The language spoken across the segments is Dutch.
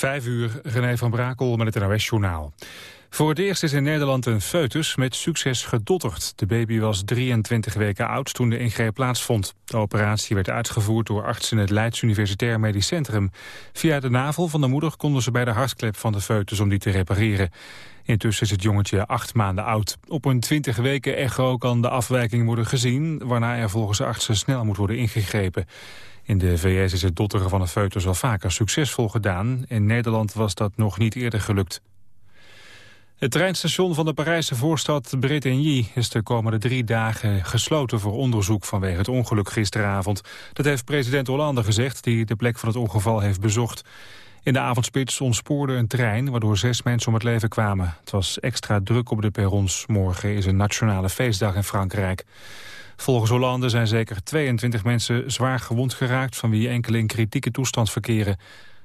Vijf uur, René van Brakel met het NOS-journaal. Voor het eerst is in Nederland een foetus met succes gedotterd. De baby was 23 weken oud toen de ingreep plaatsvond. De operatie werd uitgevoerd door artsen in het Leids Universitair Medisch Centrum. Via de navel van de moeder konden ze bij de hartklep van de foetus om die te repareren. Intussen is het jongetje acht maanden oud. Op een 20 weken echo kan de afwijking worden gezien... waarna er volgens artsen snel moet worden ingegrepen. In de VS is het dotteren van het foetus al vaker succesvol gedaan. In Nederland was dat nog niet eerder gelukt. Het treinstation van de Parijse voorstad Bretigny is de komende drie dagen gesloten voor onderzoek vanwege het ongeluk gisteravond. Dat heeft president Hollande gezegd, die de plek van het ongeval heeft bezocht. In de avondspits ontspoorde een trein, waardoor zes mensen om het leven kwamen. Het was extra druk op de perrons. Morgen is een nationale feestdag in Frankrijk. Volgens Hollande zijn zeker 22 mensen zwaar gewond geraakt... van wie enkele in kritieke toestand verkeren.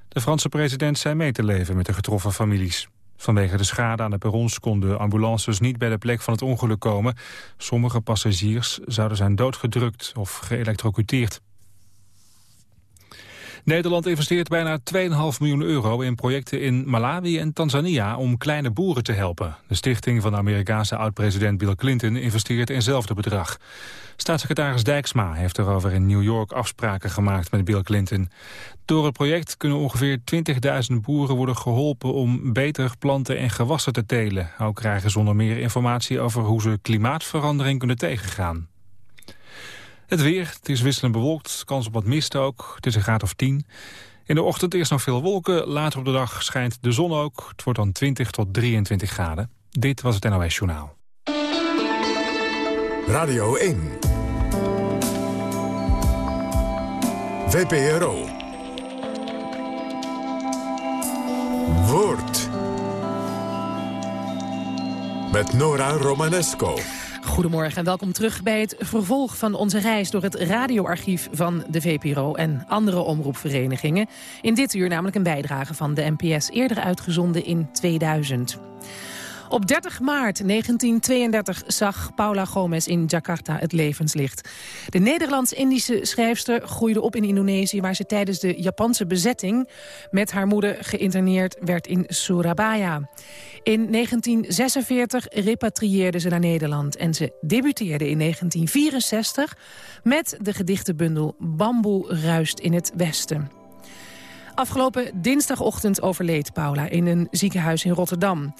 De Franse president zei mee te leven met de getroffen families. Vanwege de schade aan de perrons konden ambulances niet bij de plek van het ongeluk komen. Sommige passagiers zouden zijn doodgedrukt of geëlectrocuteerd. Nederland investeert bijna 2,5 miljoen euro in projecten in Malawi en Tanzania om kleine boeren te helpen. De stichting van de Amerikaanse oud-president Bill Clinton investeert in hetzelfde bedrag. Staatssecretaris Dijksma heeft erover in New York afspraken gemaakt met Bill Clinton. Door het project kunnen ongeveer 20.000 boeren worden geholpen om beter planten en gewassen te telen. Ook krijgen ze onder meer informatie over hoe ze klimaatverandering kunnen tegengaan. Het weer, het is wisselend bewolkt, kans op wat mist ook. Het is een graad of 10. In de ochtend eerst nog veel wolken, later op de dag schijnt de zon ook. Het wordt dan 20 tot 23 graden. Dit was het NOS Journaal. Radio 1. VPRO. Woord. Met Nora Romanesco. Goedemorgen en welkom terug bij het vervolg van onze reis... door het radioarchief van de VPRO en andere omroepverenigingen. In dit uur namelijk een bijdrage van de NPS, eerder uitgezonden in 2000. Op 30 maart 1932 zag Paula Gomez in Jakarta het levenslicht. De Nederlands-Indische schrijfster groeide op in Indonesië... waar ze tijdens de Japanse bezetting met haar moeder geïnterneerd werd in Surabaya. In 1946 repatrieerde ze naar Nederland en ze debuteerde in 1964 met de gedichtenbundel Bamboe ruist in het westen. Afgelopen dinsdagochtend overleed Paula in een ziekenhuis in Rotterdam.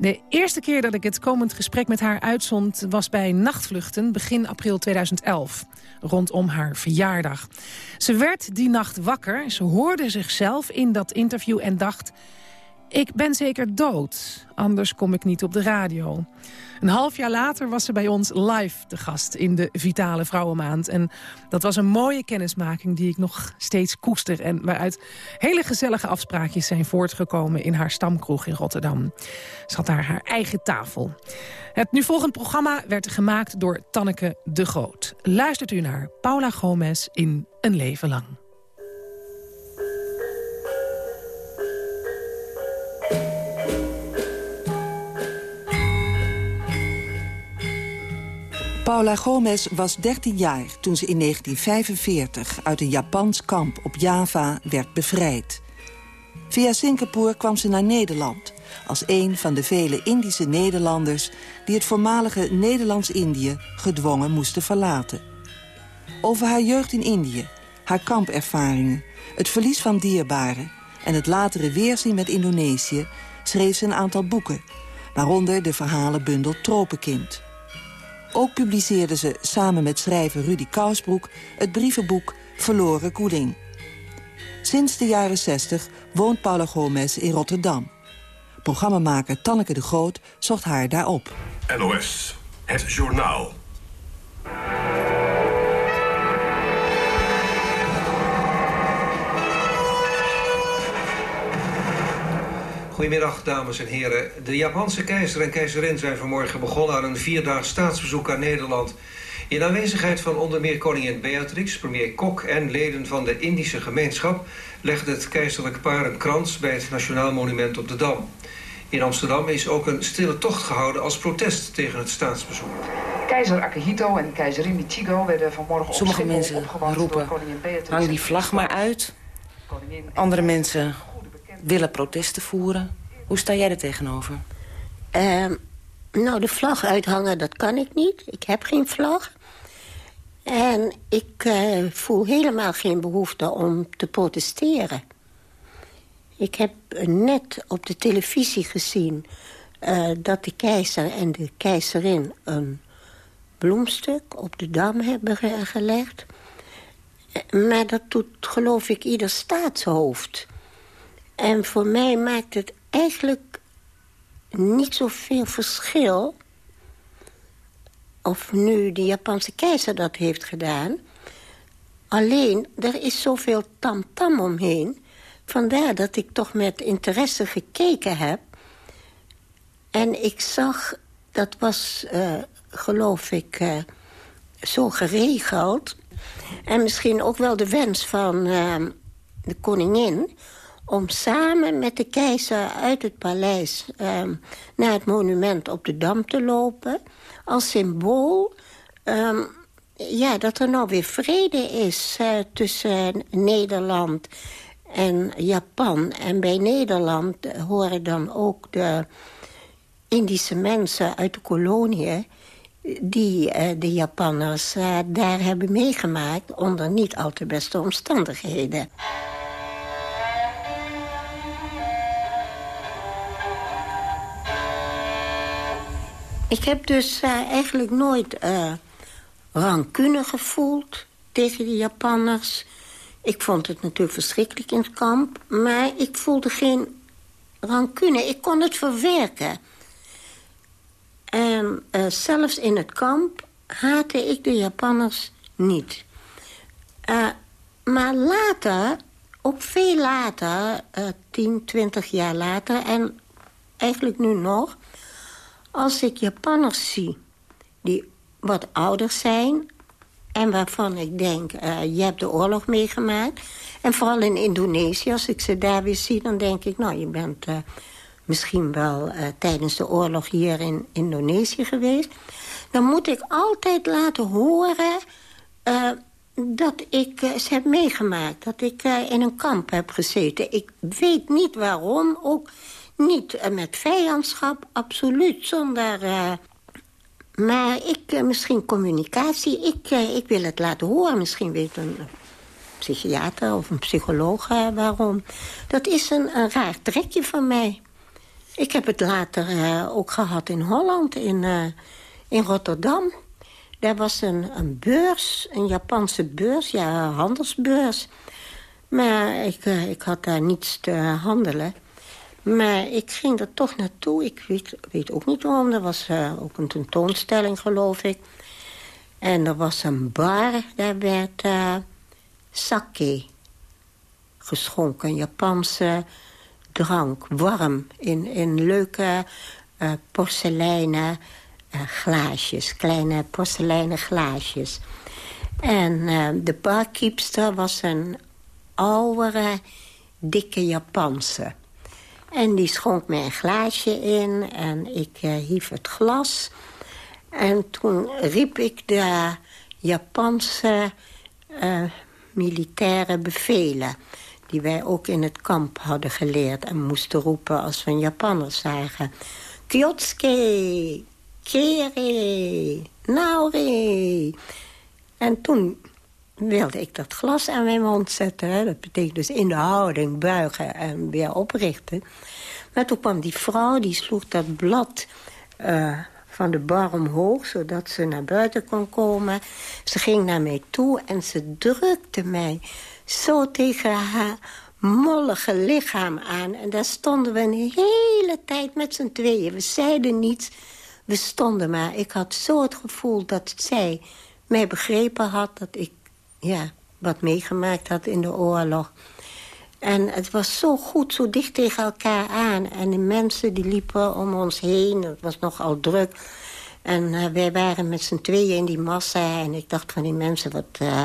De eerste keer dat ik het komend gesprek met haar uitzond... was bij Nachtvluchten begin april 2011, rondom haar verjaardag. Ze werd die nacht wakker, ze hoorde zichzelf in dat interview en dacht... Ik ben zeker dood, anders kom ik niet op de radio. Een half jaar later was ze bij ons live te gast in de Vitale Vrouwenmaand. En dat was een mooie kennismaking die ik nog steeds koester... en waaruit hele gezellige afspraakjes zijn voortgekomen... in haar stamkroeg in Rotterdam. Ze had daar haar eigen tafel. Het nu volgend programma werd gemaakt door Tanneke de Groot. Luistert u naar Paula Gomez in Een Leven Lang. Paula Gomez was 13 jaar toen ze in 1945 uit een Japans kamp op Java werd bevrijd. Via Singapore kwam ze naar Nederland als een van de vele Indische Nederlanders... die het voormalige Nederlands-Indië gedwongen moesten verlaten. Over haar jeugd in Indië, haar kampervaringen, het verlies van dierbaren... en het latere weerzien met Indonesië schreef ze een aantal boeken... waaronder de verhalenbundel Tropenkind... Ook publiceerde ze samen met schrijver Rudy Kousbroek het brievenboek Verloren Koeling. Sinds de jaren 60 woont Paula Gomez in Rotterdam. Programmamaker Tanneke de Groot zocht haar daar op. NOS, het journaal. Goedemiddag, dames en heren. De Japanse keizer en keizerin zijn vanmorgen begonnen aan een vierdaags staatsbezoek aan Nederland. In aanwezigheid van onder meer koningin Beatrix, premier Kok en leden van de Indische gemeenschap... legde het keizerlijk paar een krans bij het Nationaal Monument op de Dam. In Amsterdam is ook een stille tocht gehouden als protest tegen het staatsbezoek. Keizer Akihito en keizerin Michigo werden vanmorgen Sommige op mensen opgewacht roepen, door koningin Beatrix. hang die vlag maar uit. Andere mensen willen protesten voeren. Hoe sta jij er tegenover? Ehm, nou, de vlag uithangen, dat kan ik niet. Ik heb geen vlag. En ik uh, voel helemaal geen behoefte om te protesteren. Ik heb net op de televisie gezien... Uh, dat de keizer en de keizerin een bloemstuk op de Dam hebben gelegd. Maar dat doet, geloof ik, ieder staatshoofd. En voor mij maakt het eigenlijk niet zoveel verschil... of nu de Japanse keizer dat heeft gedaan. Alleen, er is zoveel tamtam -tam omheen. Vandaar dat ik toch met interesse gekeken heb. En ik zag, dat was, uh, geloof ik, uh, zo geregeld... en misschien ook wel de wens van uh, de koningin om samen met de keizer uit het paleis... Um, naar het monument op de Dam te lopen. Als symbool um, ja, dat er nou weer vrede is uh, tussen Nederland en Japan. En bij Nederland horen dan ook de Indische mensen uit de koloniën... die uh, de Japanners uh, daar hebben meegemaakt... onder niet al te beste omstandigheden. Ik heb dus uh, eigenlijk nooit uh, rancune gevoeld tegen de Japanners. Ik vond het natuurlijk verschrikkelijk in het kamp. Maar ik voelde geen rancune. Ik kon het verwerken. En uh, zelfs in het kamp haatte ik de Japanners niet. maar later, ook veel later, tien, twintig jaar later... en eigenlijk nu nog als ik Japanners zie die wat ouder zijn... en waarvan ik denk, uh, je hebt de oorlog meegemaakt... en vooral in Indonesië, als ik ze daar weer zie... dan denk ik, nou, je bent uh, misschien wel uh, tijdens de oorlog hier in Indonesië geweest... dan moet ik altijd laten horen dat ik ze heb meegemaakt. Dat ik in een kamp heb gezeten. Ik weet niet waarom, ook niet met vijandschap, absoluut, zonder... Uh, maar ik, uh, misschien communicatie, ik, ik wil het laten horen. Misschien weet een psychiater of een psycholoog waarom. Dat is een, een, raar trekje van mij. Ik heb het later ook gehad in Holland, in, in Rotterdam. Daar was een, een beurs, een Japanse beurs, ja, handelsbeurs. Maar ik, ik had daar niets te handelen. Maar ik ging er toch naartoe. Ik weet, weet ook niet waarom. Er was uh, ook een tentoonstelling, geloof ik. En er was een bar, daar werd uh, sake geschonken. Japanse drank, warm, in, in leuke uh, porseleinen glaasjes. Kleine porseleinen glaasjes. En de barkeepster was een oudere, dikke Japanse. En die schonk mij een glaasje in en ik uh, hief het glas. En toen riep ik de Japanse uh, militaire bevelen... die wij ook in het kamp hadden geleerd en moesten roepen als we een Japanner zagen. Kyotsuke, kere, naori. En toen wilde ik dat glas aan mijn mond zetten. Hè. Dat betekent dus in de houding buigen en weer oprichten. Maar toen kwam die vrouw, die sloeg dat blad uh, van de bar omhoog... zodat ze naar buiten kon komen. Ze ging naar mij toe en ze drukte mij zo tegen haar mollige lichaam aan. En daar stonden we een hele tijd met z'n tweeën. We zeiden niets, we stonden maar. Ik had zo het gevoel dat zij mij begrepen had... dat ik ja, wat meegemaakt had in de oorlog. En het was zo goed, zo dicht tegen elkaar aan. En de mensen die liepen om ons heen. Het was nogal druk. En uh, wij waren met z'n tweeën in die massa. En ik dacht van die mensen, wat uh,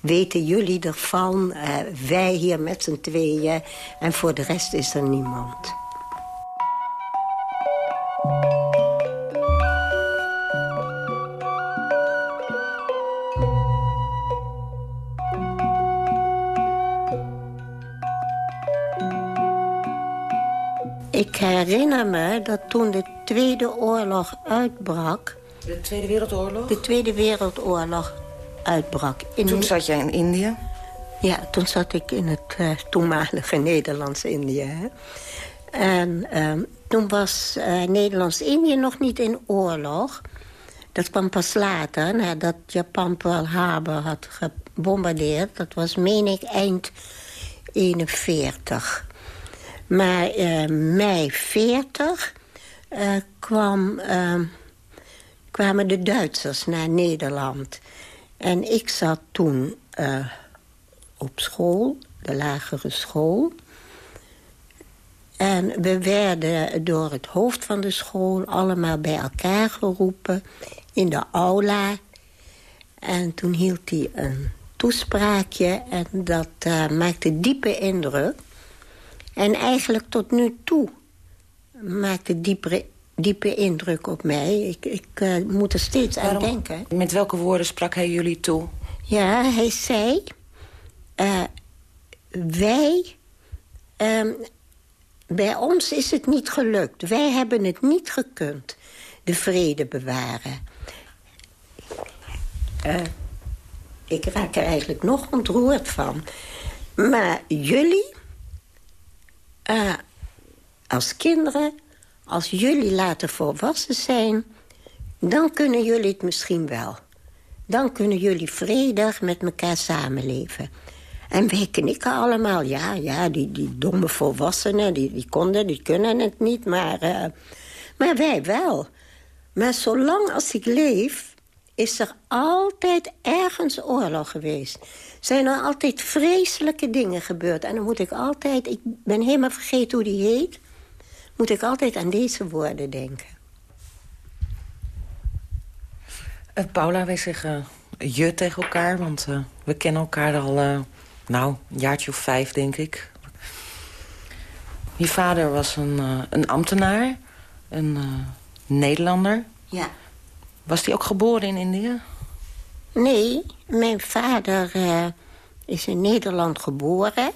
weten jullie ervan? Uh, wij hier met z'n tweeën. En voor de rest is er niemand. Ik herinner me dat toen de Tweede Oorlog uitbrak... De Tweede Wereldoorlog? De Tweede Wereldoorlog uitbrak. In toen zat jij in Indië? Ja, toen zat ik in het uh, toenmalige Nederlands-Indië. En uh, toen was uh, Nederlands-Indië nog niet in oorlog. Dat kwam pas later, nadat Japan Pearl Harbor had gebombardeerd. Dat was, meen ik, eind 41. Maar uh, mei 40 kwam, ehm, kwamen de Duitsers naar Nederland. En ik zat toen op school, de lagere school. En we werden door het hoofd van de school allemaal bij elkaar geroepen in de aula. En toen hield hij een toespraakje en dat maakte diepe indruk. En eigenlijk tot nu toe maakte diepe, diepe indruk op mij. Ik, ik uh, moet er steeds aan denken. Met welke woorden sprak hij jullie toe? Ja, hij zei... Uh, wij... Um, bij ons is het niet gelukt. Wij hebben het niet gekund, de vrede bewaren. Uh, ik raak er eigenlijk nog ontroerd van. Maar jullie, uh, als kinderen, als jullie later volwassen zijn... dan kunnen jullie het misschien wel. Dan kunnen jullie vredig met elkaar samenleven. En wij knikken allemaal. Ja, ja, die, die domme volwassenen, die, die konden, die kunnen het niet. Maar, uh, maar wij wel. Maar zolang als ik leef, is er altijd ergens oorlog geweest. Zijn er altijd vreselijke dingen gebeurd. En dan moet ik altijd, ik ben helemaal vergeten hoe die heet... moet ik altijd aan deze woorden denken. Uh, Paula, wij zeggen je tegen elkaar, want uh, we kennen elkaar al nou, een jaartje of vijf, denk ik. Je vader was een, een ambtenaar, een Nederlander. Ja. Was hij ook geboren in Indië? Nee, mijn vader uh, is in Nederland geboren.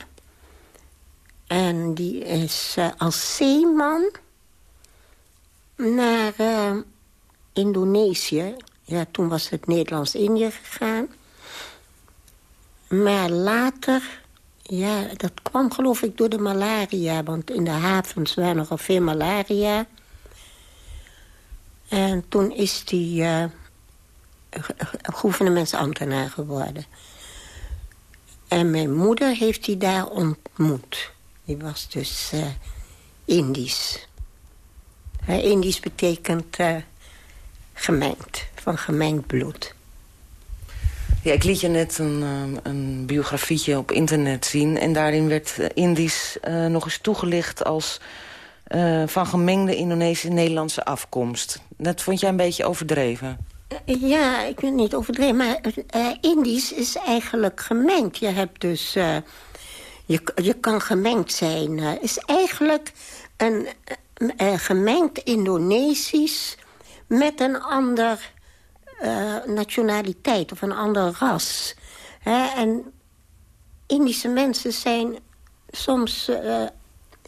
En die is als zeeman naar Indonesië. Ja, toen was het Nederlands-Indië gegaan. Maar later, ja, dat kwam geloof ik door de malaria. Want in de havens waren nogal veel malaria. En toen is hij uh, gouvernementsambtenaar geworden. En mijn moeder heeft hij daar ontmoet. Die was dus uh, Indisch. Uh, Indisch betekent uh, gemengd, van gemengd bloed. Ja, ik liet je net een, een biografietje op internet zien. En daarin werd eh, Indisch nog eens toegelicht als uh, van gemengde Indonesische-Nederlandse afkomst. Dat vond jij een beetje overdreven? Ja, ik ben niet overdreven, maar uh, Indisch is eigenlijk gemengd. Je hebt dus... je, je kan gemengd zijn. Het is eigenlijk een gemengd Indonesisch met een ander nationaliteit of een ander ras. en Indische mensen zijn soms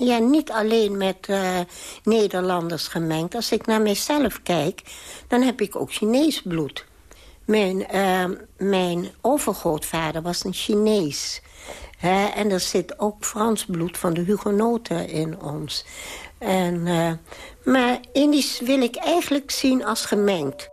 ja, niet alleen met uh, Nederlanders gemengd. Als ik naar mezelf kijk, dan heb ik ook Chinees bloed. Mijn, mijn overgrootvader was een Chinees. en er zit ook Frans bloed van de Hugenoten in ons. En, maar Indisch wil ik eigenlijk zien als gemengd.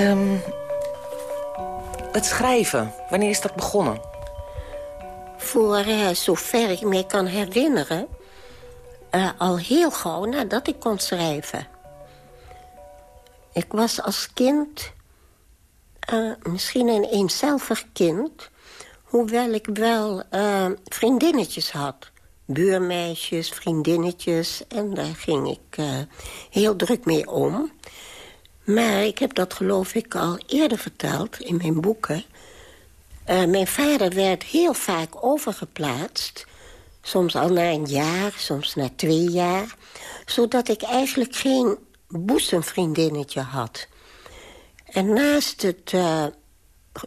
Um, het schrijven, wanneer is dat begonnen? Voor uh, zover ik me kan herinneren... Uh, al heel gauw nadat ik kon schrijven. Ik was als kind uh, misschien een eenzelvig kind... hoewel ik wel vriendinnetjes had. Buurmeisjes, vriendinnetjes. En daar ging ik heel druk mee om... Maar ik heb dat geloof ik al eerder verteld in mijn boeken. Uh, mijn vader werd heel vaak overgeplaatst. Soms al na een jaar, soms na twee jaar. Zodat ik eigenlijk geen boezemvriendinnetje had. En naast het,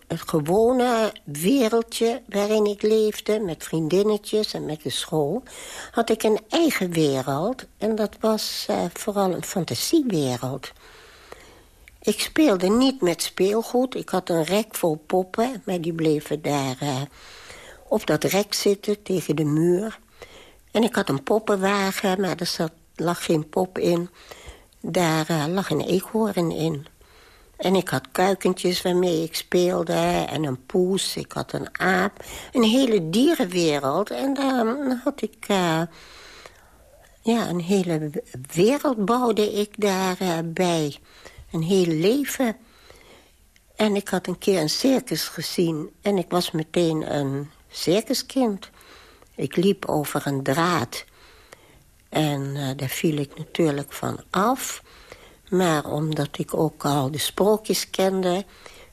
het gewone wereldje waarin ik leefde... met vriendinnetjes en met de school... had ik een eigen wereld. En dat was uh, vooral een fantasiewereld. Ik speelde niet met speelgoed. Ik had een rek vol poppen, maar die bleven daar uh, op dat rek zitten tegen de muur. En ik had een poppenwagen, maar er zat, lag geen pop in. Daar uh, lag een eekhoorn in. En ik had kuikentjes waarmee ik speelde en een poes. Ik had een aap. Een hele dierenwereld. En dan had ik... Uh, ja, een hele wereld bouwde ik daarbij. bij een heel leven. En ik had een keer een circus gezien en ik was meteen een circuskind. Ik liep over een draad en uh, daar viel ik natuurlijk van af. Maar omdat ik ook al de sprookjes kende...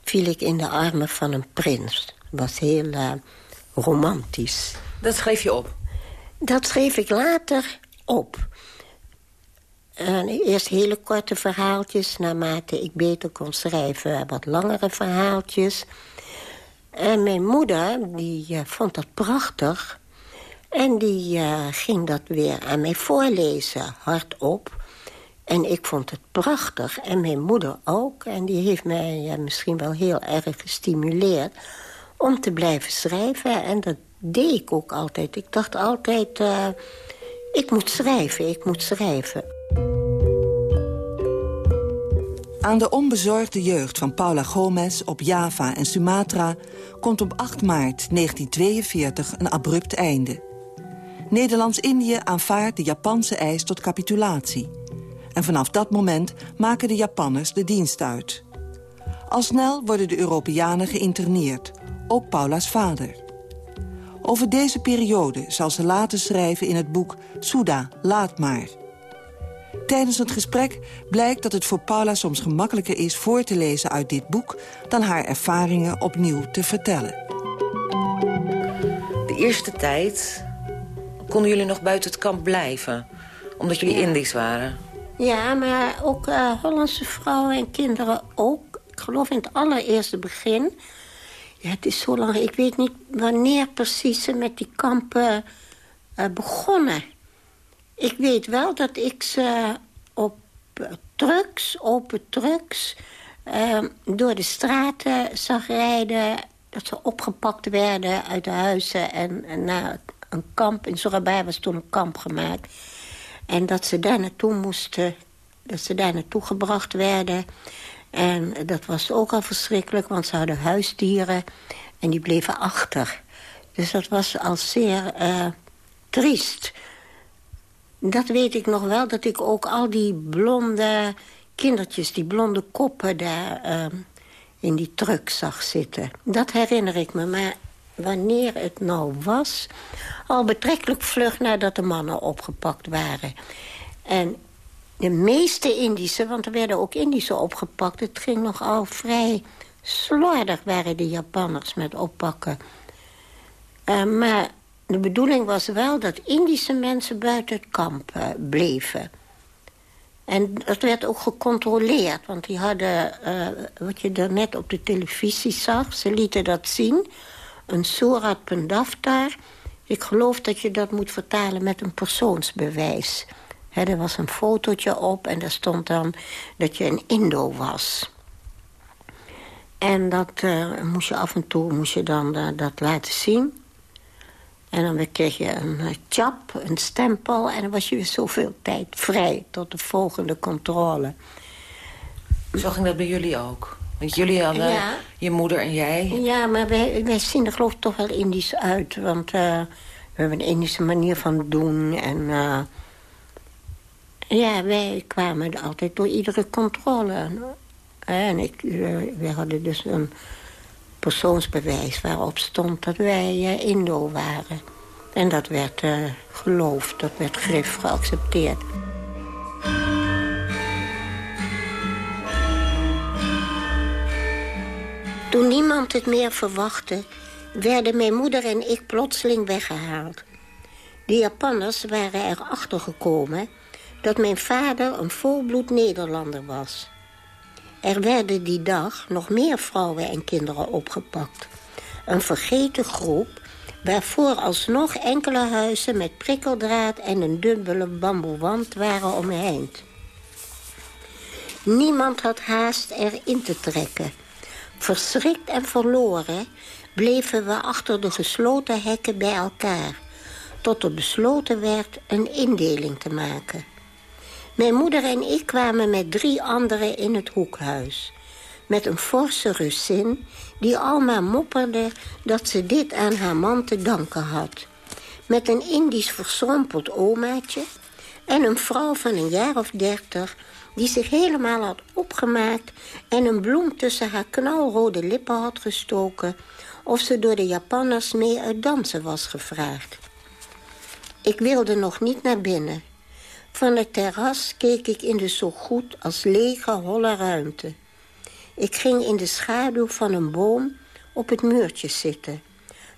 viel ik in de armen van een prins. Dat was heel uh, romantisch. Dat schreef je op? Dat schreef ik later op. Eerst hele korte verhaaltjes, naarmate ik beter kon schrijven, wat langere verhaaltjes. En mijn moeder, die uh, vond dat prachtig. En die uh, ging dat weer aan mij voorlezen, hardop. En ik vond het prachtig. En mijn moeder ook. En die heeft mij misschien wel heel erg gestimuleerd... om te blijven schrijven. En dat deed ik ook altijd. Ik dacht altijd, ik moet schrijven, ik moet schrijven. Aan de onbezorgde jeugd van Paula Gomez op Java en Sumatra... komt op 8 maart 1942 een abrupt einde. Nederlands-Indië aanvaardt de Japanse eis tot capitulatie. En vanaf dat moment maken de Japanners de dienst uit. Al snel worden de Europeanen geïnterneerd, ook Paula's vader. Over deze periode zal ze later schrijven in het boek Suda, laat maar... Tijdens het gesprek blijkt dat het voor Paula soms gemakkelijker is voor te lezen uit dit boek... dan haar ervaringen opnieuw te vertellen. De eerste tijd konden jullie nog buiten het kamp blijven, omdat jullie ja. Indisch waren. Ja, maar ook uh, Hollandse vrouwen en kinderen ook. Ik geloof in het allereerste begin. Ja, het is zo lang, ik weet niet wanneer precies ze met die kampen uh, begonnen... Ik weet wel dat ik ze op trucks, open trucks... Uh, door de straten zag rijden. Dat ze opgepakt werden uit de huizen. En, naar een kamp. In Surabaya was toen een kamp gemaakt. En dat ze daar naartoe moesten. Dat ze daar naartoe gebracht werden. En dat was ook al verschrikkelijk. Want ze hadden huisdieren. En die bleven achter. Dus dat was al zeer uh, triest dat weet ik nog wel, dat ik ook al die blonde kindertjes... die blonde koppen daar uh, in die truck zag zitten. Dat herinner ik me, maar wanneer het nou was... al betrekkelijk vlug nadat de mannen opgepakt waren. En de meeste Indische, want er werden ook Indische opgepakt... het ging nogal vrij slordig waren de Japanners met oppakken. Uh, maar de bedoeling was wel dat Indische mensen buiten het kamp uh, bleven. En dat werd ook gecontroleerd, want die hadden, uh, wat je daarnet op de televisie zag... ze lieten dat zien, een Surat Pendaftar. Ik geloof dat je dat moet vertalen met een persoonsbewijs. Er was een fotootje op en daar stond dan dat je een Indo was. En dat uh, moest je af en toe moest je dan dat laten zien... En dan kreeg je een eh, chap, een stempel... en dan was je weer zoveel tijd vrij tot de volgende controle. Zo ging dat bij jullie ook? Want jullie hadden, je moeder en jij... Ja, maar wij, wij zien er geloof ik toch wel Indisch uit. Want uh, we hebben een Indische manier van doen. En uh, ja, wij kwamen altijd door iedere controle. En ik, we hadden dus een persoonsbewijs waarop stond dat wij uh, Indo waren. En dat werd uh, geloofd, dat werd grif geaccepteerd. Toen niemand het meer verwachtte... werden mijn moeder en ik plotseling weggehaald. De Japanners waren erachter gekomen... dat mijn vader een volbloed Nederlander was. Er werden die dag nog meer vrouwen en kinderen opgepakt. Een vergeten groep waarvoor alsnog enkele huizen met prikkeldraad en een dubbele bamboewand waren omheind. Niemand had haast erin te trekken. Verschrikt en verloren bleven we achter de gesloten hekken bij elkaar... tot er besloten werd een indeling te maken. Mijn moeder en ik kwamen met drie anderen in het hoekhuis. Met een forse Russin die almaar mopperde dat ze dit aan haar man te danken had. Met een Indisch verschrompeld omaatje en een vrouw van een jaar of dertig die zich helemaal had opgemaakt... en een bloem tussen haar knalrode lippen had gestoken... of ze door de Japanners mee uit dansen was gevraagd. Ik wilde nog niet naar binnen. Van het terras keek ik in de zo goed als lege, holle ruimte. Ik ging in de schaduw van een boom op het muurtje zitten.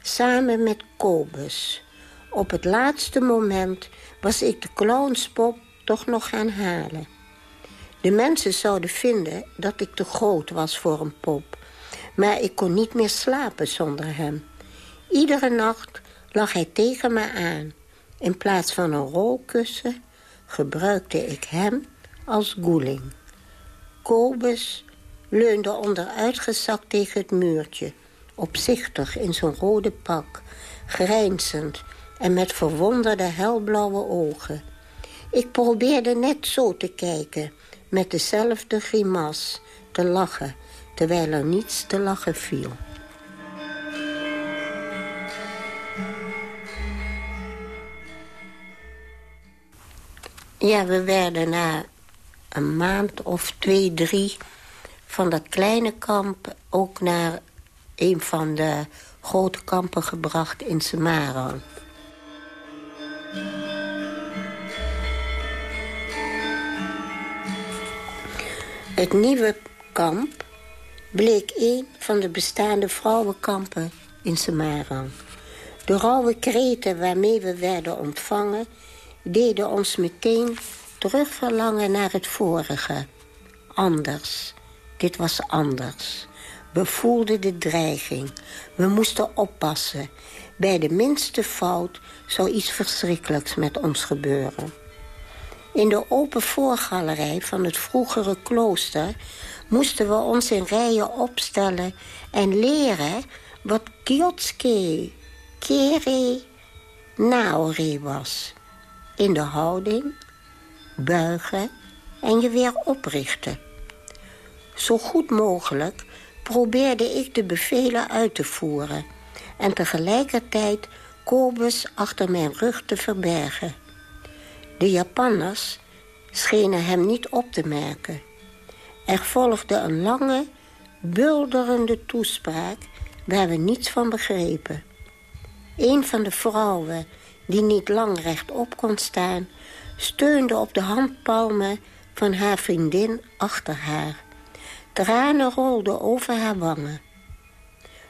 Samen met Kobus. Op het laatste moment was ik de clownspop toch nog gaan halen. De mensen zouden vinden dat ik te groot was voor een pop. Maar ik kon niet meer slapen zonder hem. Iedere nacht lag hij tegen me aan. In plaats van een rolkussen gebruikte ik hem als goeling. Kobus leunde onderuitgezakt tegen het muurtje. Opzichtig in zijn rode pak, grijnzend en met verwonderde helblauwe ogen. Ik probeerde net zo te kijken, met dezelfde grimas, te lachen... terwijl er niets te lachen viel. Ja, we werden na een maand of twee, drie van dat kleine kamp... ook naar een van de grote kampen gebracht in Semarang. Het nieuwe kamp bleek een van de bestaande vrouwenkampen in Semarang. De rauwe kreten waarmee we werden ontvangen... deden ons meteen terugverlangen naar het vorige. Anders. Dit was anders. We voelden de dreiging. We moesten oppassen. Bij de minste fout zou iets verschrikkelijks met ons gebeuren. In de open voorgalerij van het vroegere klooster... moesten we ons in rijen opstellen en leren wat Kyotske, Kere, Naori was. In de houding, buigen en je weer oprichten. Zo goed mogelijk probeerde ik de bevelen uit te voeren... en tegelijkertijd Kobus achter mijn rug te verbergen. De Japanners schenen hem niet op te merken. Er volgde een lange, bulderende toespraak waar we niets van begrepen. Een van de vrouwen, die niet lang rechtop kon staan... steunde op de handpalmen van haar vriendin achter haar. Tranen rolden over haar wangen.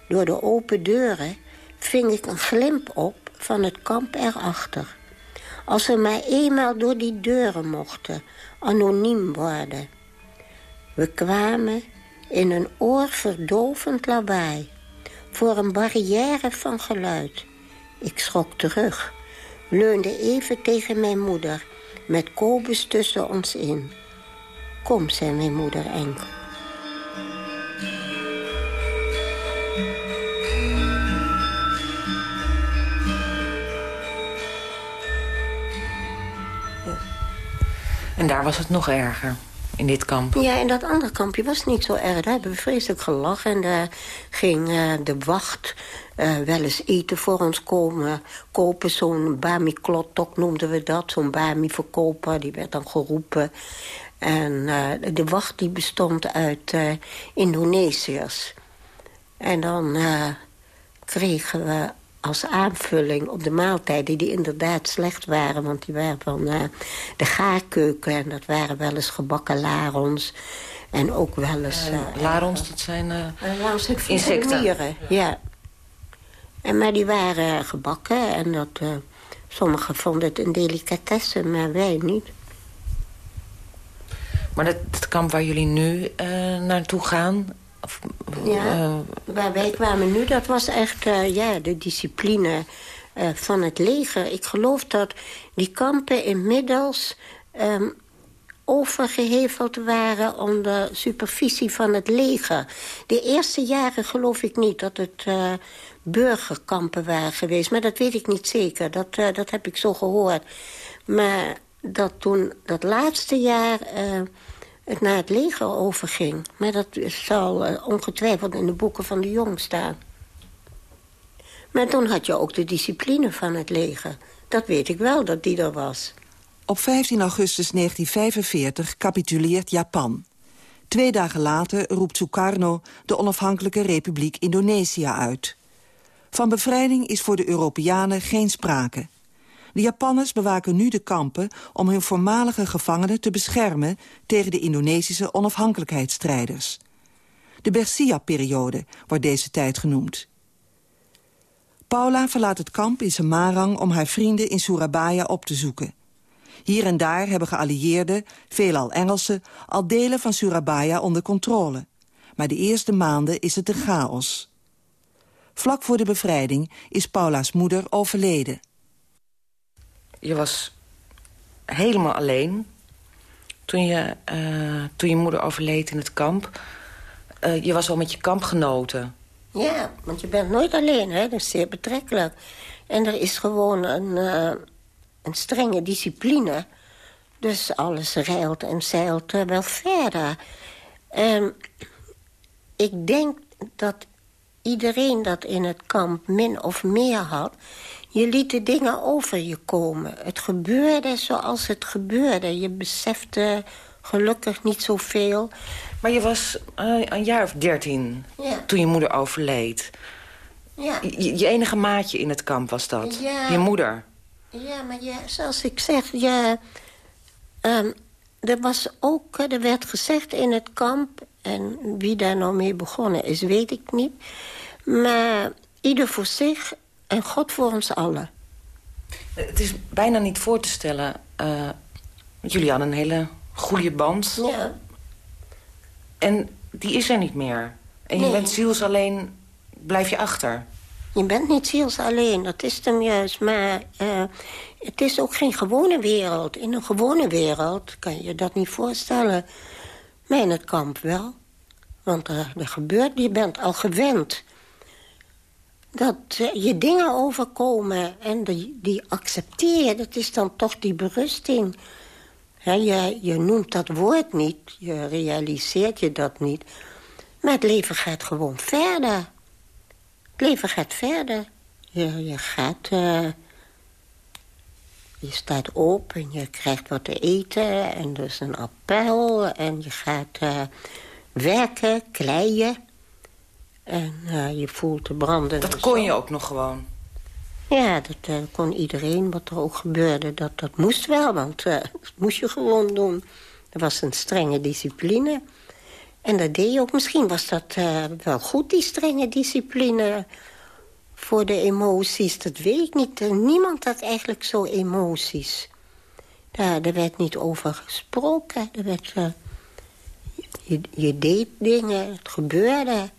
Door de open deuren ving ik een glimp op van het kamp erachter. Als we maar eenmaal door die deuren mochten, anoniem worden. We kwamen in een oorverdovend lawaai. Voor een barrière van geluid. Ik schrok terug. Leunde even tegen mijn moeder. Met Kobus tussen ons in. Kom, zei mijn moeder enkel. En daar was het nog erger, in dit kamp. Ja, in dat andere kampje was niet zo erg. Daar hebben we vreselijk gelachen. En daar ging uh, de wacht uh, wel eens eten voor ons komen. Kopen, zo'n bami-klottok noemden we dat. Zo'n bami-verkoper, die werd dan geroepen. En uh, de wacht die bestond uit Indonesiërs. En dan kregen we als aanvulling op de maaltijden... die inderdaad slecht waren, want die waren van uh, de gaarkeuken... en dat waren wel eens gebakken larons... En ook wel eens... Uh, larons, dat zijn uh, insecten. ja. En, maar die waren gebakken en dat... sommigen vonden het een delicatesse, maar wij niet. Maar het, kamp waar jullie nu naartoe gaan... Of, ja, waar wij kwamen nu, dat was echt ja, de discipline van het leger. Ik geloof dat die kampen inmiddels um, overgeheveld waren onder supervisie van het leger. De eerste jaren geloof ik niet dat het uh, burgerkampen waren geweest. Maar dat weet ik niet zeker. Dat, uh, dat heb ik zo gehoord. Maar dat toen dat laatste jaar uh, het naar het leger overging. Maar dat zal ongetwijfeld in de boeken van de jong staan. Maar toen had je ook de discipline van het leger. Dat weet ik wel, dat die er was. Op 15 augustus 1945 capituleert Japan. Twee dagen later roept Sukarno de onafhankelijke republiek Indonesië uit. Van bevrijding is voor de Europeanen geen sprake. De Japanners bewaken nu de kampen om hun voormalige gevangenen te beschermen tegen de Indonesische onafhankelijkheidsstrijders. De Bersia-periode wordt deze tijd genoemd. Paula verlaat het kamp in Semarang om haar vrienden in Surabaya op te zoeken. Hier en daar hebben geallieerden, veelal Engelsen... al delen van Surabaya onder controle. Maar de eerste maanden is het een chaos. Vlak voor de bevrijding is Paula's moeder overleden. Je was helemaal alleen toen je, uh, toen je moeder overleed in het kamp. Uh, je was al met je kampgenoten. Ja, want je bent nooit alleen, hè? dat is zeer betrekkelijk. En er is gewoon een, een strenge discipline. Dus alles reilt en zeilt wel verder. En ik denk dat iedereen dat in het kamp min of meer had... je liet de dingen over je komen. Het gebeurde zoals het gebeurde. Je besefte gelukkig niet zoveel. Maar je was uh, een jaar of dertien ja. toen je moeder overleed. Ja. Je, je, enige maatje in het kamp was dat? Ja. Je moeder? Ja, maar zoals ik zeg, ja, um, er was ook, er werd gezegd in het kamp... en wie daar nou mee begonnen is, weet ik niet. Maar ieder voor zich en God voor ons allen. Het is bijna niet voor te stellen. Uh, jullie hadden een hele goede band. Ja. En die is er niet meer. En je bent ziels alleen, blijf je achter. Je bent niet ziels alleen, dat is hem juist. Maar uh, het is ook geen gewone wereld. In een gewone wereld kan je dat niet voorstellen. Maar in het kamp wel. Want er, er gebeurt, je bent al gewend. Dat uh, je dingen overkomen en die, die accepteer je. Dat is dan toch die berusting. Je, je noemt dat woord niet, je realiseert je dat niet. Maar het leven gaat gewoon verder. Het leven gaat verder. Je, je gaat... Uh, je staat op en je krijgt wat te eten en dus een appel. En je gaat uh, werken, kleien. En uh, je voelt de branden. Dat kon je ook nog gewoon? Ja, dat uh, kon iedereen, wat er ook gebeurde. Dat, dat moest wel, want uh, dat moest je gewoon doen. Er was een strenge discipline. En dat deed je ook. Misschien was dat wel goed, die strenge discipline... voor de emoties, dat weet ik niet. Niemand had eigenlijk zo emoties. Daar, er werd niet over gesproken. Er werd, je, je deed dingen, het gebeurde...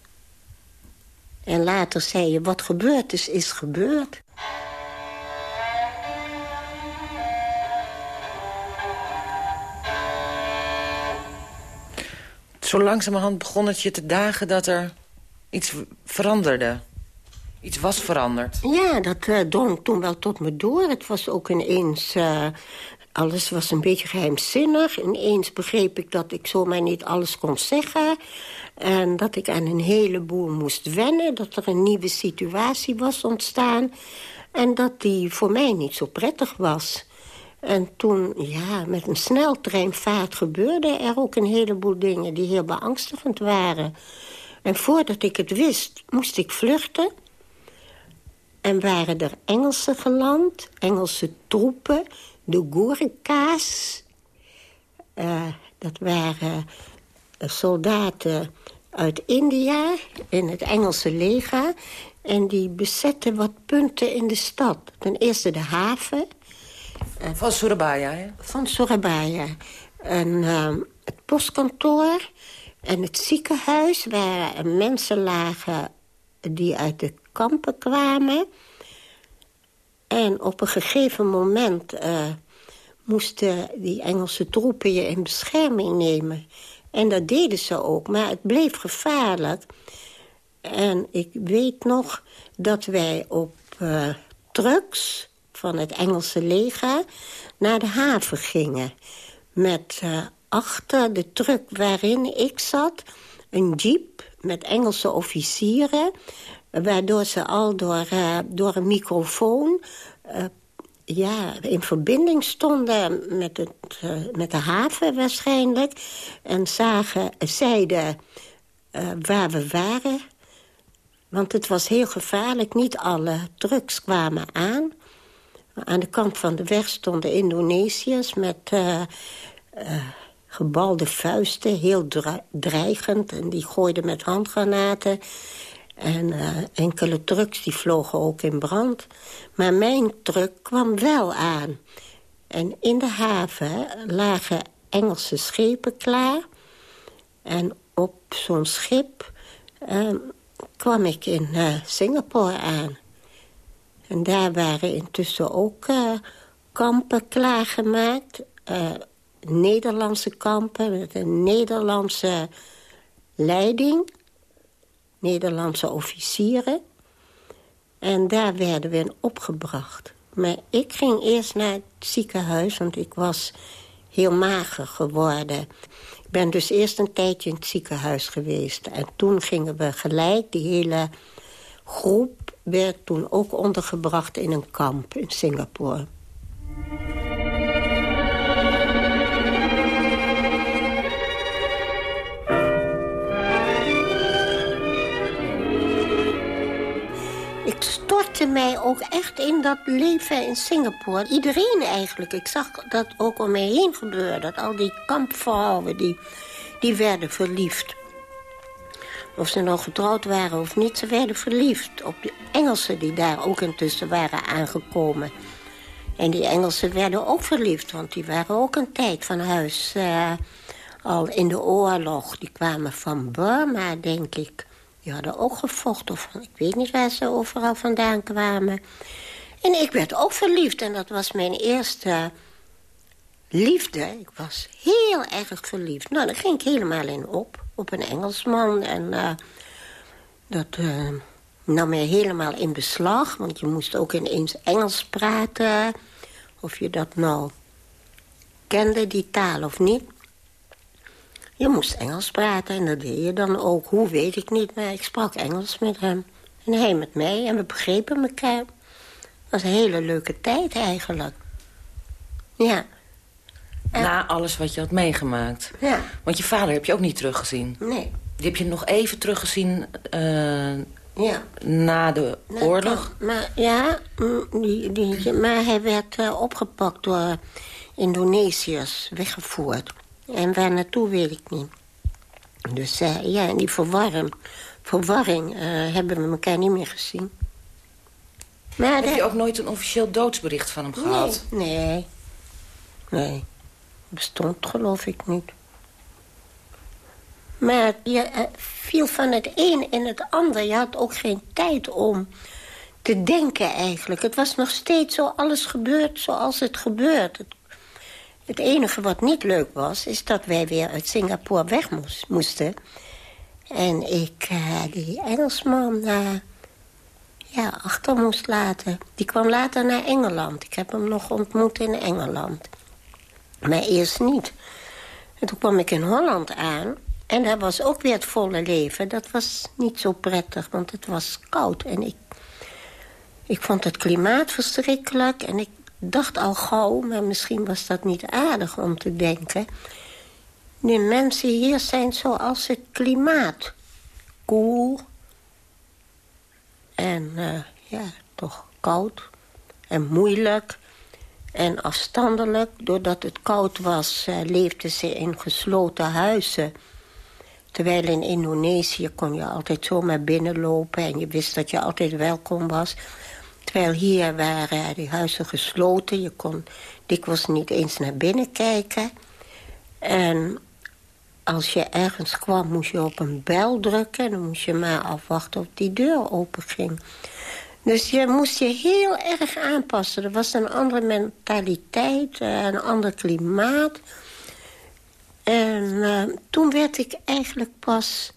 En later zei je, wat gebeurd is, is gebeurd. Zo langzamerhand begon het je te dagen dat er iets veranderde. Iets was veranderd. Ja, dat uh, drong toen wel tot me door. Het was ook ineens... Uh, alles was een beetje geheimzinnig. Ineens begreep ik dat ik zomaar niet alles kon zeggen. En dat ik aan een heleboel moest wennen. Dat er een nieuwe situatie was ontstaan. En dat die voor mij niet zo prettig was. En toen, ja, met een sneltreinvaart gebeurde er ook een heleboel dingen... die heel beangstigend waren. En voordat ik het wist, moest ik vluchten. En waren er Engelsen geland, Engelse troepen, de Gurkha's. Uh, dat waren soldaten uit India in het Engelse leger. En die bezetten wat punten in de stad. Ten eerste de haven. Van Surabaya, hè? Van Surabaya. En ehm, het postkantoor en het ziekenhuis... waar mensen lagen die uit de kampen kwamen. En op een gegeven moment uh, moesten die Engelse troepen je in bescherming nemen. En dat deden ze ook, maar het bleef gevaarlijk. En ik weet nog dat wij op uh, trucks van het Engelse leger naar de haven gingen. Met uh, achter de truck waarin ik zat een jeep met Engelse officieren... waardoor ze al door, uh, door een microfoon ja, in verbinding stonden met, het, uh, met de haven waarschijnlijk. En zagen, zeiden waar we waren. Want het was heel gevaarlijk. Niet alle drugs kwamen aan. Aan de kant van de weg stonden Indonesiërs met gebalde vuisten. Heel dreigend. En die gooiden met handgranaten. En uh, enkele trucks die vlogen ook in brand. Maar mijn truck kwam wel aan. En in de haven lagen Engelse schepen klaar. En op zo'n schip uh, kwam ik in uh, Singapore aan. En daar waren intussen ook kampen klaargemaakt. Nederlandse kampen met een Nederlandse leiding Nederlandse officieren. En daar werden we opgebracht. Maar ik ging eerst naar het ziekenhuis, want ik was heel mager geworden. Ik ben dus eerst een tijdje in het ziekenhuis geweest. En toen gingen we gelijk, die hele groep werd toen ook ondergebracht in een kamp in Singapore. Stortte mij ook echt in dat leven in Singapore. Iedereen eigenlijk. Ik zag dat ook om mij heen gebeuren. Dat al die kampvrouwen, die, die werden verliefd. Of ze nou getrouwd waren of niet, ze werden verliefd. Op de Engelsen die daar ook intussen waren aangekomen. En die Engelsen werden ook verliefd, want die waren ook een tijd van huis. Uh, al in de oorlog, die kwamen van Burma, denk ik. Die hadden ook gevochten. Of, ik weet niet waar ze overal vandaan kwamen. En ik werd ook verliefd. En dat was mijn eerste liefde. Ik was heel erg verliefd. Nou, daar ging ik helemaal in op. Op een Engelsman. En uh, dat uh, nam mij helemaal in beslag. Want je moest ook ineens Engels praten. Of je dat nou kende, die taal of niet. Je moest Engels praten en dat deed je dan ook. Hoe weet ik niet, maar ik sprak Engels met hem. En hij met mij en we begrepen elkaar. Het was een hele leuke tijd eigenlijk. Ja. Na alles wat je had meegemaakt. Ja. Want je vader heb je ook niet teruggezien. Nee. Die heb je nog even teruggezien uh, ja. na de oorlog. Maar, ja, mm, die, die, maar hij werd uh, opgepakt door Indonesiërs, weggevoerd. En waar naartoe weet ik niet. Dus uh, ja, in die verwarring, verwarring uh, hebben we elkaar niet meer gezien. Maar Heb je ook nooit een officieel doodsbericht van hem gehad? Nee, nee. Nee. Bestond geloof ik niet. Maar je uh, viel van het een in het ander. Je had ook geen tijd om te denken eigenlijk. Het was nog steeds zo, alles gebeurt zoals het gebeurt. Het het enige wat niet leuk was, is dat wij weer uit Singapore weg moesten. En ik uh, die Engelsman uh, ja, achter moest laten. Die kwam later naar Engeland. Ik heb hem nog ontmoet in Engeland. Maar eerst niet. En toen kwam ik in Holland aan. En daar was ook weer het volle leven. Dat was niet zo prettig, want het was koud. En ik, ik vond het klimaat verschrikkelijk. En ik dacht al gauw, maar misschien was dat niet aardig om te denken... de mensen hier zijn zoals het klimaat. Koel. En uh, ja, toch koud. En moeilijk. En afstandelijk. Doordat het koud was, uh, leefden ze in gesloten huizen. Terwijl in Indonesië kon je altijd zomaar binnenlopen... en je wist dat je altijd welkom was. Terwijl hier waren die huizen gesloten. Je kon dikwijls niet eens naar binnen kijken. En als je ergens kwam, moest je op een bel drukken... en dan moest je maar afwachten of die deur open ging. Dus je moest je heel erg aanpassen. Er was een andere mentaliteit, eh, een ander klimaat. En uh, toen werd ik eigenlijk pas...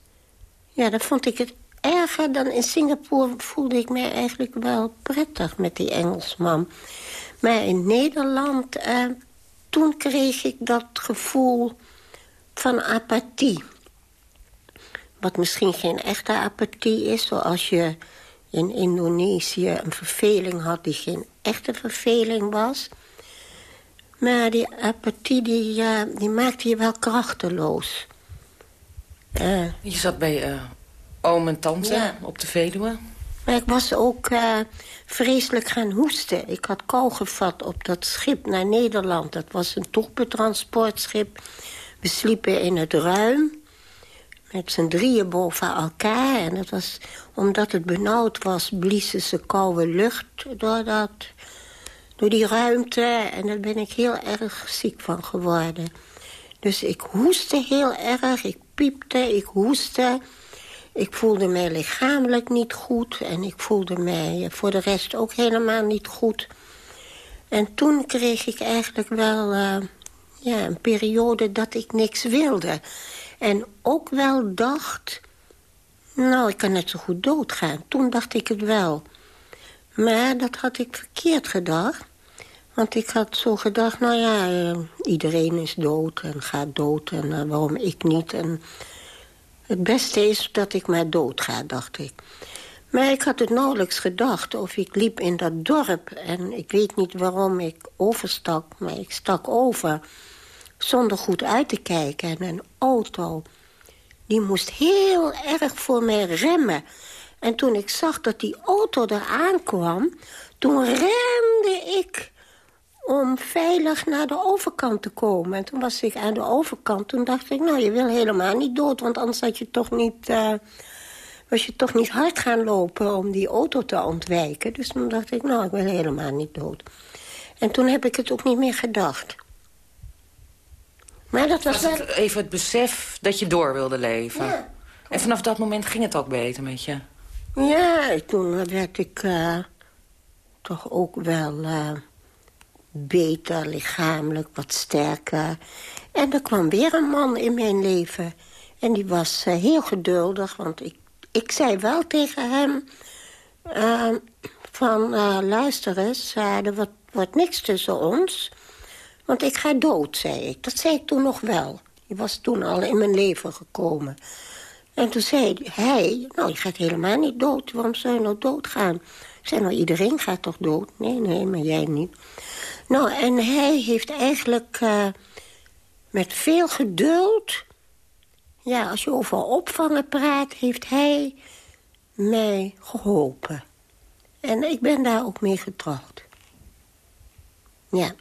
Ja, dan vond ik het erger dan in Singapore... voelde ik mij eigenlijk wel prettig met die Engelsman. Maar in Nederland, uh, toen kreeg ik dat gevoel van apathie. Wat misschien geen echte apathie is, zoals je in Indonesië een verveling had die geen echte verveling was. Maar die apathie die, uh, die maakte je wel krachteloos. Uh, je zat bij uh, oom en tante Ja. op de Veluwe. Maar ik was ook uh, vreselijk gaan hoesten. Ik had kou gevat op dat schip naar Nederland. Dat was een tochtbetransportschip. We sliepen in het ruim. Met z'n drieën boven elkaar. En dat was, omdat het benauwd was, bliezen ze koude lucht door, dat, door die ruimte. En daar ben ik heel erg ziek van geworden. Dus ik hoestte heel erg. Ik piepte, ik hoestte. Ik voelde mij lichamelijk niet goed. En ik voelde mij voor de rest ook helemaal niet goed. En toen kreeg ik eigenlijk wel uh, ja, een periode dat ik niks wilde. En ook wel dacht... Nou, ik kan net zo goed doodgaan. Toen dacht ik het wel. Maar dat had ik verkeerd gedacht. Want ik had zo gedacht, nou ja, uh, iedereen is dood en gaat dood. En uh, waarom ik niet? En het beste is dat ik maar doodga, dacht ik. Maar ik had het nauwelijks gedacht of ik liep in dat dorp. En ik weet niet waarom ik overstak, maar ik stak over zonder goed uit te kijken. En een auto, die moest heel erg voor mij remmen. En toen ik zag dat die auto eraan kwam... toen remde ik om veilig naar de overkant te komen. En toen was ik aan de overkant. Toen dacht ik, nou, je wil helemaal niet dood... want anders had je toch niet, uh, was je toch niet hard gaan lopen om die auto te ontwijken. Dus toen dacht ik, nou, ik wil helemaal niet dood. En toen heb ik het ook niet meer gedacht. Maar dat was, was even het besef dat je door wilde leven. Ja. En vanaf dat moment ging het ook beter met je? Ja, toen werd ik uh, toch ook wel uh, beter, lichamelijk, wat sterker. En er kwam weer een man in mijn leven. En die was uh, heel geduldig, want ik, ik zei wel tegen hem... van, luister eens, er wordt, wordt niks tussen ons... Want ik ga dood, zei ik. Dat zei ik toen nog wel. Die was toen al in mijn leven gekomen. En toen zei hij, nou, je gaat helemaal niet dood. Waarom zou je nou doodgaan? Ik zei, nou, iedereen gaat toch dood? Nee, nee, maar jij niet. Nou, en hij heeft eigenlijk uh, met veel geduld... Ja, als je over opvangen praat, heeft hij mij geholpen. En ik ben daar ook mee getrouwd. Ja.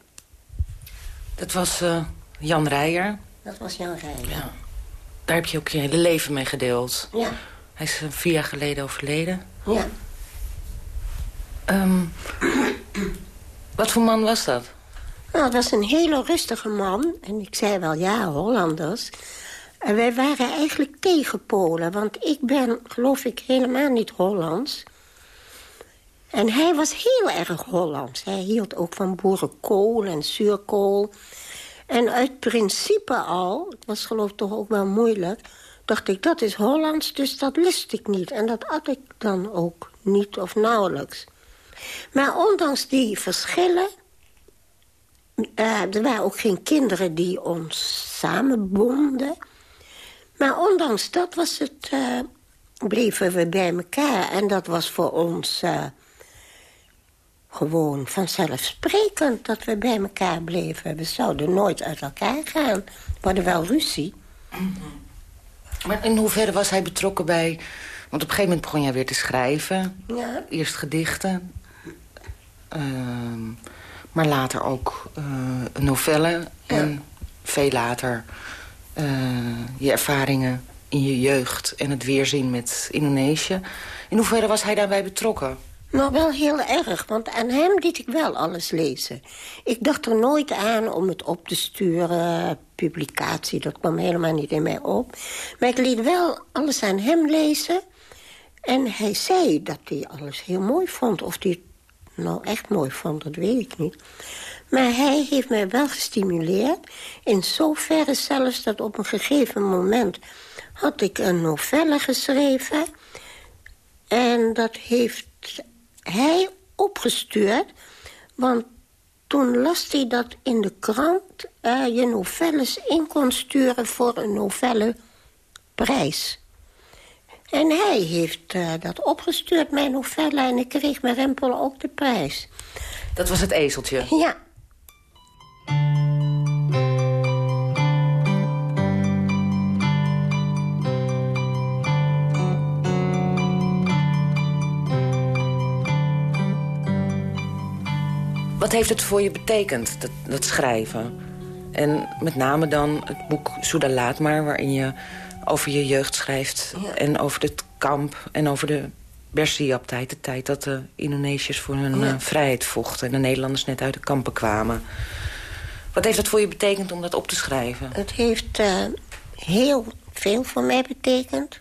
Dat was uh, Jan Reijer. Dat was Jan Reijer. Ja. Daar heb je ook je hele leven mee gedeeld. Ja. Hij is uh, vier jaar geleden overleden. Ja. Um, wat voor man was dat? Nou, het was een hele rustige man. En ik zei wel, ja, Hollanders. En wij waren eigenlijk tegen Polen. Want ik ben, geloof ik, helemaal niet Hollands. En hij was heel erg Hollands. Hij hield ook van boerenkool en zuurkool. En uit principe al, het was geloof ik toch ook wel moeilijk... dacht ik, dat is Hollands, dus dat lust ik niet. En dat had ik dan ook niet of nauwelijks. Maar ondanks die verschillen... Uh, er waren ook geen kinderen die ons samenbonden. Maar ondanks dat was het, uh, bleven we bij elkaar. En dat was voor ons... Uh, gewoon vanzelfsprekend dat we bij elkaar bleven. We zouden nooit uit elkaar gaan. We hadden wel ruzie. Mm -hmm. Maar in hoeverre was hij betrokken bij... Want op een gegeven moment begon jij weer te schrijven. Ja. Eerst gedichten. Uh, maar later ook uh, novellen. Ja. En veel later uh, je ervaringen in je jeugd en het weerzien met Indonesië. In hoeverre was hij daarbij betrokken? Nou, wel heel erg, want aan hem liet ik wel alles lezen. Ik dacht er nooit aan om het op te sturen, publicatie, dat kwam helemaal niet in mij op. Maar ik liet wel alles aan hem lezen. En hij zei dat hij alles heel mooi vond. Of hij het nou echt mooi vond, dat weet ik niet. Maar hij heeft mij wel gestimuleerd. In zoverre zelfs dat op een gegeven moment had ik een novelle geschreven. En dat heeft hij opgestuurd. Want toen las hij dat in de krant uh, je novelles in kon sturen voor een novelleprijs. En hij heeft uh, dat opgestuurd, mijn novelle, en ik kreeg met Rempel ook de prijs. Dat was het ezeltje? Ja. Wat heeft het voor je betekend, dat, dat schrijven? En met name dan het boek Soeda Laat Maar... waarin je over je jeugd schrijft. En over het kamp en over de Bersiap-tijd. De tijd dat de Indonesiërs voor hun eh, vrijheid vochten... en de Nederlanders net uit de kampen kwamen. Wat heeft het voor je betekend om dat op te schrijven? Het heeft uh, heel veel voor mij betekend.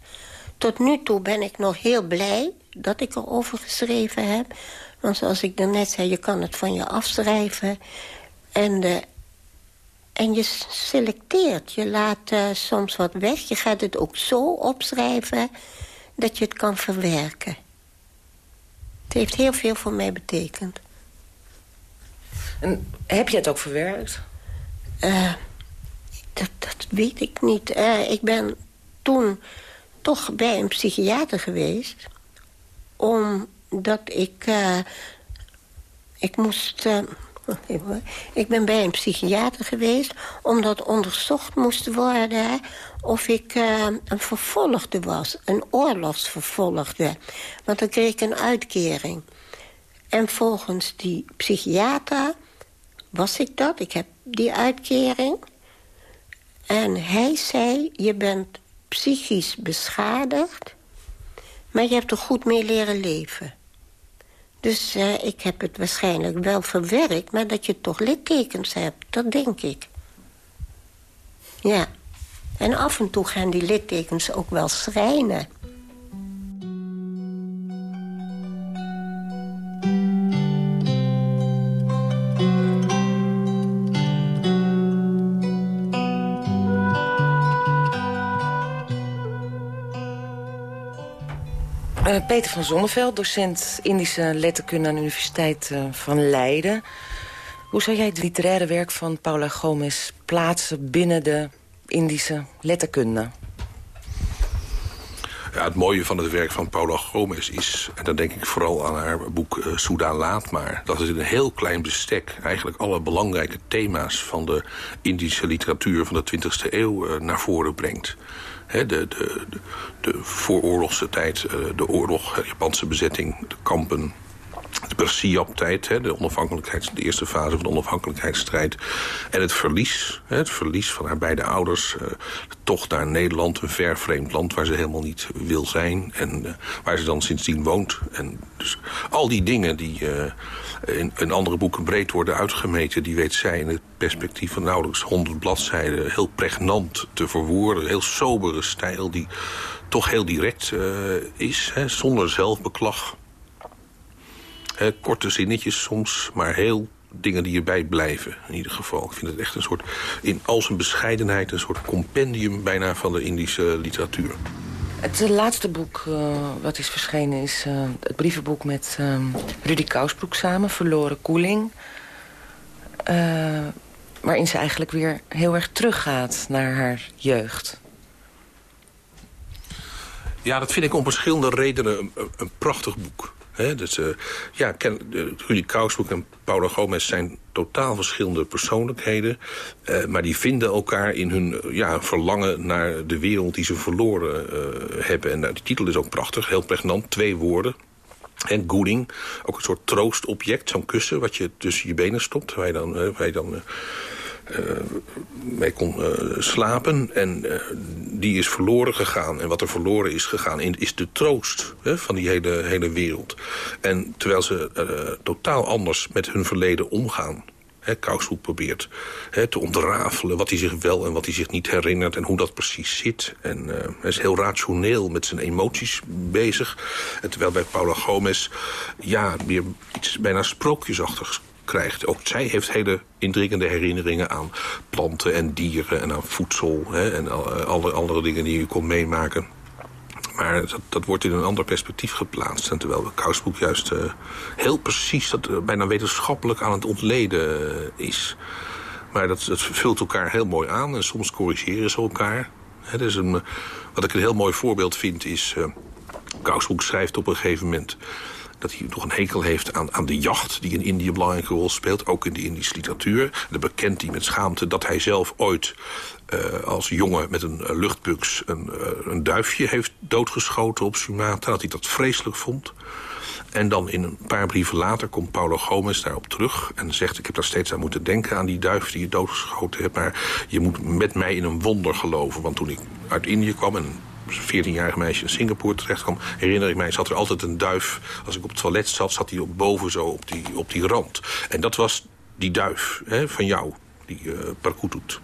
Tot nu toe ben ik nog heel blij dat ik erover geschreven heb. Want zoals ik daarnet zei, je kan het van je afschrijven. En, de, en je selecteert. Je laat uh, soms wat weg. Je gaat het ook zo opschrijven dat je het kan verwerken. Het heeft heel veel voor mij betekend. En heb je het ook verwerkt? Uh, dat, dat weet ik niet. Uh, ik ben toen toch bij een psychiater geweest... omdat ik... Ik moest... ik ben bij een psychiater geweest... omdat onderzocht moest worden of ik een vervolgde was. Een oorlogsvervolgde. Want dan kreeg ik een uitkering. En volgens die psychiater was ik dat. Ik heb die uitkering. En hij zei, je bent psychisch beschadigd... maar je hebt er goed mee leren leven. Dus uh, ik heb het waarschijnlijk wel verwerkt... maar dat je toch littekens hebt, dat denk ik. Ja. En af en toe gaan die littekens ook wel schrijnen... Peter van Zonneveld, docent Indische letterkunde aan de Universiteit uh, van Leiden. Hoe zou jij het literaire werk van Paula Gomez plaatsen binnen de Indische letterkunde? Ja, het mooie van het werk van Paula Gomez is... en dan denk ik vooral aan haar boek uh, Laat Maar... dat het in een heel klein bestek eigenlijk alle belangrijke thema's... van de Indische literatuur van de 20e eeuw uh, naar voren brengt de, de, de, de vooroorlogse tijd, eh, de oorlog, de Japanse bezetting, de kampen de Persiap-tijd, de onafhankelijkheids, de eerste fase van de onafhankelijkheidsstrijd. En het verlies, het verlies van haar beide ouders. Uh, toch naar Nederland, een ver vreemd land waar ze helemaal niet wil zijn. En uh, waar ze dan sindsdien woont. En dus al die dingen die uh, in, andere boeken breed worden uitgemeten... die weet zij in het perspectief van nauwelijks 100 bladzijden... heel pregnant te verwoorden, heel sobere stijl... die toch heel direct is, zonder zelfbeklag korte zinnetjes soms, maar heel dingen die erbij blijven. In ieder geval. Ik vind het echt een soort, in al zijn bescheidenheid... een soort compendium bijna van de Indische literatuur. Het eh, laatste boek uh, wat is verschenen is uh, het brievenboek met Rudy Kousbroek samen, Verloren Koeling. waarin ze eigenlijk weer heel erg teruggaat naar haar jeugd. Ja, dat vind ik om verschillende redenen een, een prachtig boek. Dus, uh, ja, ken, uh, Kousbroek en Paula Gomez zijn totaal verschillende persoonlijkheden. Uh, maar die vinden elkaar in hun ja, verlangen naar de wereld die ze verloren hebben. En die titel is ook prachtig, heel pregnant, twee woorden. En gooding, ook een soort troostobject, zo'n kussen wat je tussen je benen stopt. Waar je dan, waar je dan mee kon slapen. En die is verloren gegaan. En wat er verloren is gegaan is de troost hè, van die hele, hele wereld. En terwijl ze totaal anders met hun verleden omgaan He, probeert te ontrafelen wat hij zich wel en wat hij zich niet herinnert... en hoe dat precies zit. En hij is heel rationeel met zijn emoties bezig. En terwijl bij Paula Gomez ja, weer iets bijna sprookjesachtigs krijgt. Ook zij heeft hele indringende herinneringen aan planten en dieren... en aan voedsel en alle andere dingen die je kon meemaken. Maar dat, dat, wordt in een ander perspectief geplaatst. En terwijl Kousboek juist uh, heel precies, dat, uh, bijna wetenschappelijk aan het ontleden is. Maar dat, dat vult elkaar heel mooi aan en soms corrigeren ze elkaar. Dus een, wat ik een heel mooi voorbeeld vind is... Kousboek schrijft op een gegeven moment dat hij toch een hekel heeft aan, aan de jacht... die in Indië een belangrijke rol speelt, ook in de Indische literatuur. Dan bekent hij met schaamte dat hij zelf ooit uh, als jongen met een uh, luchtbuks een, uh, een, duifje heeft doodgeschoten op Sumatra. Dat hij dat vreselijk vond. En dan in een paar brieven later komt Paulo Gomez daarop terug... en zegt, ik heb daar steeds aan moeten denken aan die duif die je doodgeschoten hebt... maar je moet met mij in een wonder geloven. Want toen ik uit Indië kwam en 14-jarige meisje in Singapore terecht kwam... herinner ik mij, zat er altijd een duif. Als ik op het toilet zat, zat hij op boven zo op die, op die rand. En dat was die duif hè, van jou, die uh, Parkoetoet.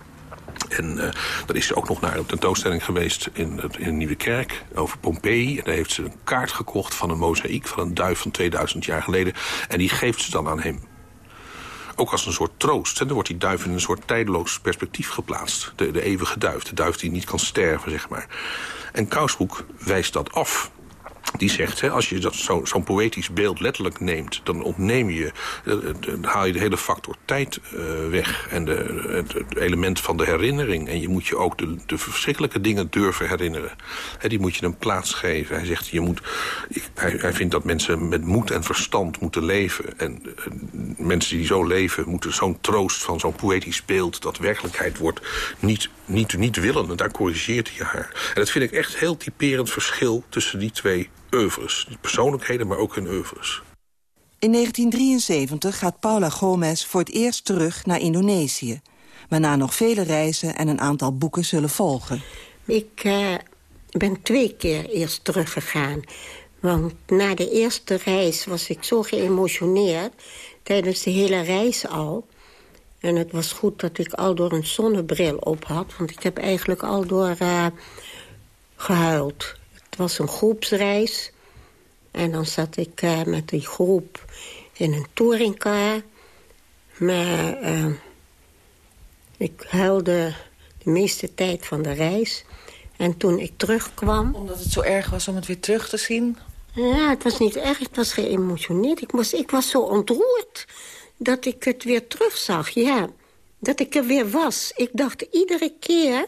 En uh, dan is ze ook nog naar een tentoonstelling geweest in, in een nieuwe kerk over Pompeii. En daar heeft ze een kaart gekocht van een mozaïek van een duif van 2000 jaar geleden. En die geeft ze dan aan hem. Ook als een soort troost. En dan wordt die duif in een soort tijdeloos perspectief geplaatst. De, de eeuwige duif, de duif die niet kan sterven, zeg maar. En Kousbroek wijst dat af die zegt, hè, als je zo'n zo poëtisch beeld letterlijk neemt... dan ontneem je, eh, dan haal je de hele factor tijd uh, weg... en de, het, element van de herinnering. En je moet je ook de, de verschrikkelijke dingen durven herinneren. Hè, die moet je een plaats geven. Hij zegt, je moet, hij, hij, vindt dat mensen met moed en verstand moeten leven. En mensen die zo leven moeten zo'n troost van zo'n poëtisch beeld... dat werkelijkheid wordt, niet, niet, niet willen. En daar corrigeert hij haar. En dat vind ik echt heel typerend verschil tussen die twee oeuvres. Niet persoonlijkheden, maar ook hun oeuvres. In 1973 gaat Paula Gomez voor het eerst terug naar Indonesië. Waarna nog vele reizen en een aantal boeken zullen volgen. Ik uh, ben twee keer eerst teruggegaan. Want na de eerste reis was ik zo geëmotioneerd... tijdens de hele reis al. En het was goed dat ik al door een zonnebril op had. Want ik heb eigenlijk al door uh, gehuild was een groepsreis. En dan zat ik uh, met die groep in een touringcar. Maar uh, ik huilde de meeste tijd van de reis. En toen ik terugkwam... Omdat het zo erg was om het weer terug te zien? Ja, het was niet erg. Het was geëmotioneerd. Ik was, ik was zo ontroerd dat ik het weer terugzag. Ja, dat ik er weer was. Ik dacht iedere keer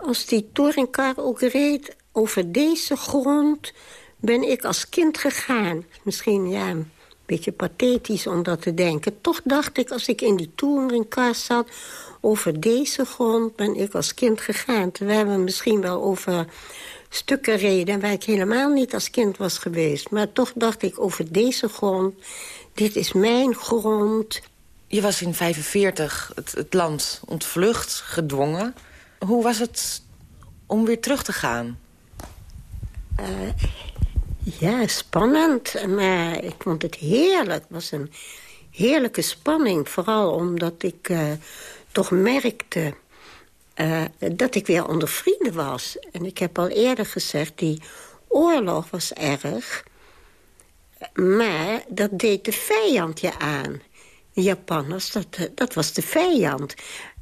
als die touringcar ook reed over deze grond... ben ik als kind gegaan. Misschien ja, een beetje pathetisch om dat te denken. Toch dacht ik, als ik in die touringcar zat... over deze grond ben ik als kind gegaan. Terwijl we misschien wel over stukken reden... waar ik helemaal niet als kind was geweest. Maar toch dacht ik over deze grond... dit is mijn grond. Je was in 45 het, het land ontvlucht, gedwongen hoe was het om weer terug te gaan? Uh, ja, spannend. Maar ik vond het heerlijk. Het was een heerlijke spanning. Vooral omdat ik uh, toch merkte uh, dat ik weer onder vrienden was. En ik heb al eerder gezegd, die oorlog was erg. Maar dat deed de vijand je aan. De Japanners, dat, dat was de vijand.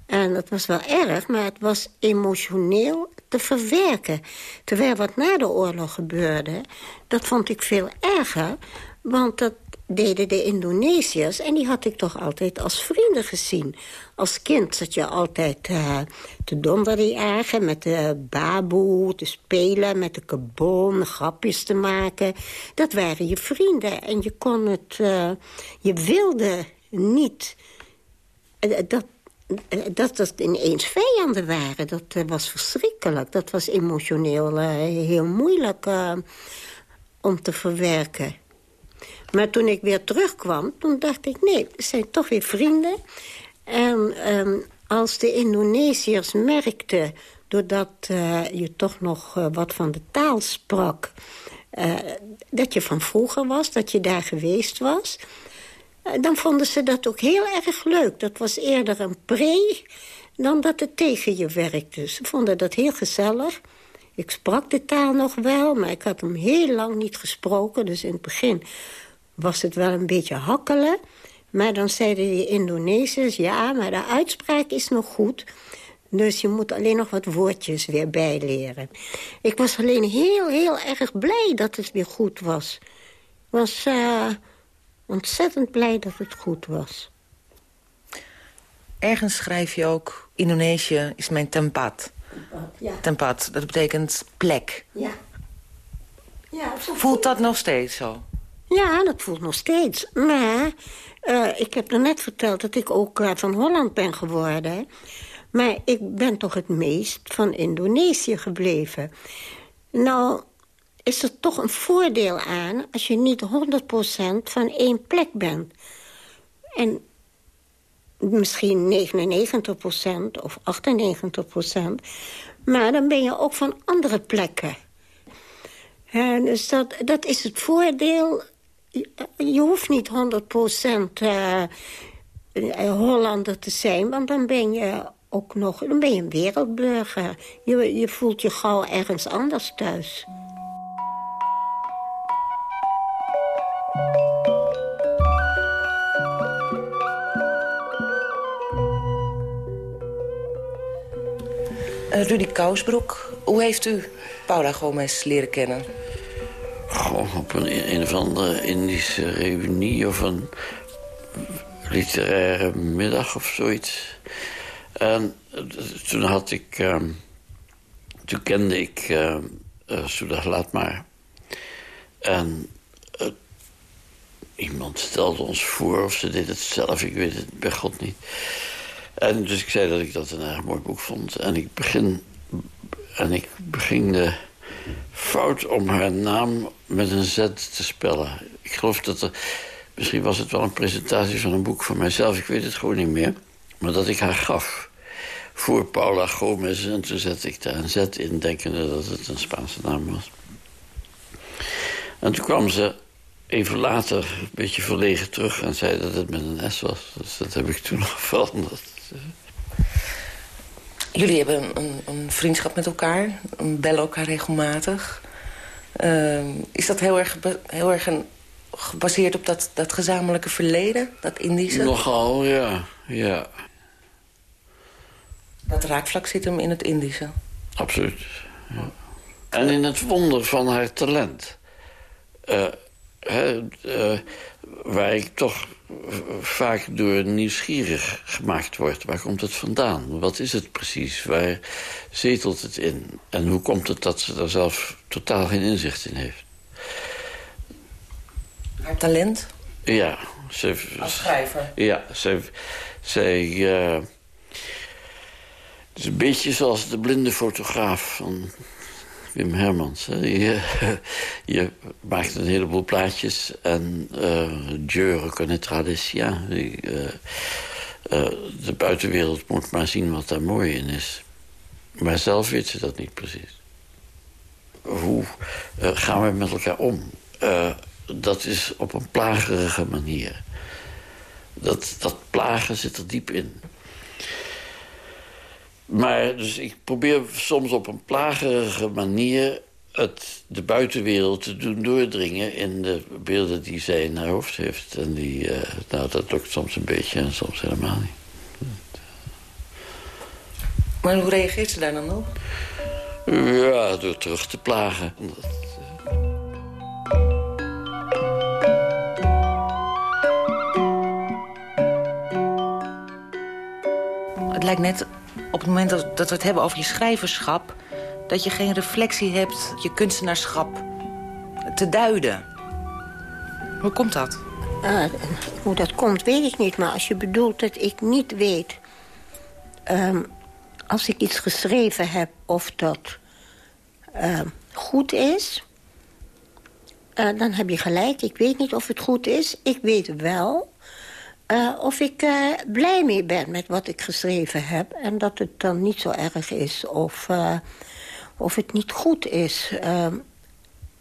En dat was wel erg, maar het was emotioneel te verwerken. Terwijl wat na de oorlog gebeurde, dat vond ik veel erger. Want dat deden de Indonesiërs en die had ik toch altijd als vrienden gezien. Als kind zat je altijd uh, te donderjagen met de baboe, te spelen met de kabon, grapjes te maken. Dat waren je vrienden en je kon het... Uh, je wilde niet... Uh, dat, eh, dat dat ineens vijanden waren. Dat was verschrikkelijk. Dat was emotioneel heel moeilijk om te verwerken. Maar toen ik weer terugkwam, toen dacht ik... nee, we zijn toch weer vrienden. En ehm, als de Indonesiërs merkten, doordat uh, je toch nog uh, wat van de taal sprak... Uh, dat je van vroeger was, dat je daar geweest was... dan vonden ze dat ook heel erg leuk. Dat was eerder een pre dan dat het tegen je werkte. Ze vonden dat heel gezellig. Ik sprak de taal nog wel, maar ik had hem heel lang niet gesproken. Dus in het begin was het wel een beetje hakkelen. Maar dan zeiden die Indonesiërs, ja, maar de uitspraak is nog goed. Dus je moet alleen nog wat woordjes weer bijleren. Ik was alleen heel, heel erg blij dat het weer goed was. Ik was uh, ontzettend blij dat het goed was. Ergens schrijf je ook, Indonesië is mijn tempat. Ja. Tempat, dat betekent plek. Ja. ja voelt dat nog steeds zo? Ja, dat voelt nog steeds. Maar uh, ik heb er net verteld dat ik ook uh, van Holland ben geworden. Maar ik ben toch het meest van Indonesië gebleven. Nou, is er toch een voordeel aan... als je niet 100% van één plek bent. En misschien 99% of 98%. Maar dan ben je ook van andere plekken. En dus dat, dat is het voordeel. Je, hoeft niet 100% uh, Hollander te zijn, want dan ben je ook nog dan ben je een wereldburger. Je, je voelt je gauw ergens anders thuis. Uh, Rudy Kousbroek, hoe heeft u Paula Gomez leren kennen? Goh, op een, een of andere Indische reunie of een literaire middag of zoiets. En toen had ik... Uh, toen kende ik uh, uh, Laat Maar. En uh, iemand stelde ons voor, of ze deed het zelf, ik weet het bij God niet. En dus ik zei dat ik dat een erg mooi boek vond. En ik begin... En ik beging de fout om haar naam met een Z te spellen. Ik geloof dat er... Misschien was het wel een presentatie van een boek van mijzelf. Ik weet het gewoon niet meer. Maar dat ik haar gaf voor Paula Gomez. En toen zette ik daar een Z in, denkende dat het een Spaanse naam was. En toen kwam ze even later een beetje verlegen terug... en zei dat het met een S was. Dus dat heb ik toen nog veranderd. Jullie hebben een, een vriendschap met elkaar. Bellen elkaar regelmatig. Uh, is dat heel erg, heel erg een, gebaseerd op dat, dat gezamenlijke verleden? Dat Indische? Nogal, ja. ja. Dat raakvlak zit hem in het Indische? Absoluut. Ja. En in het wonder van haar talent. Uh, uh, waar ik toch vaak door nieuwsgierig gemaakt word. Waar komt het vandaan? Wat is het precies? Waar zetelt het in? En hoe komt het dat ze daar zelf totaal geen inzicht in heeft? Haar talent? Ja. Ze, Als schrijver? Ja, ze, zij... Uh, het is een beetje zoals de blinde fotograaf van Wim Hermans. Je, je, maakt een heleboel plaatjes en uh, reconnaîtra des siens. Uh, de buitenwereld moet maar zien wat daar mooi in is. Maar zelf weet ze dat niet precies. Hoe gaan we met elkaar om? dat is op een plagerige manier. Dat, dat plagen zit er diep in. Maar dus ik probeer soms op een plagerige manier... Het, de buitenwereld te doen doordringen in de beelden die zij in haar hoofd heeft. En die, uh, nou, dat lukt soms een beetje en soms helemaal niet. Maar hoe reageert ze daar dan op? Ja, door terug te plagen. Het lijkt net op het moment dat, we het hebben over je schrijverschap... dat je geen reflectie hebt je kunstenaarschap te duiden. Hoe komt dat? Uh, hoe dat komt, weet ik niet. Maar als je bedoelt dat ik niet weet... Um, als ik iets geschreven heb of dat uh, goed is... Uh, dan heb je gelijk. Ik weet niet of het goed is. Ik weet wel Uh, of ik uh, blij mee ben met wat ik geschreven heb. En dat het dan niet zo erg is. Of, uh, of het niet goed is. Ehm,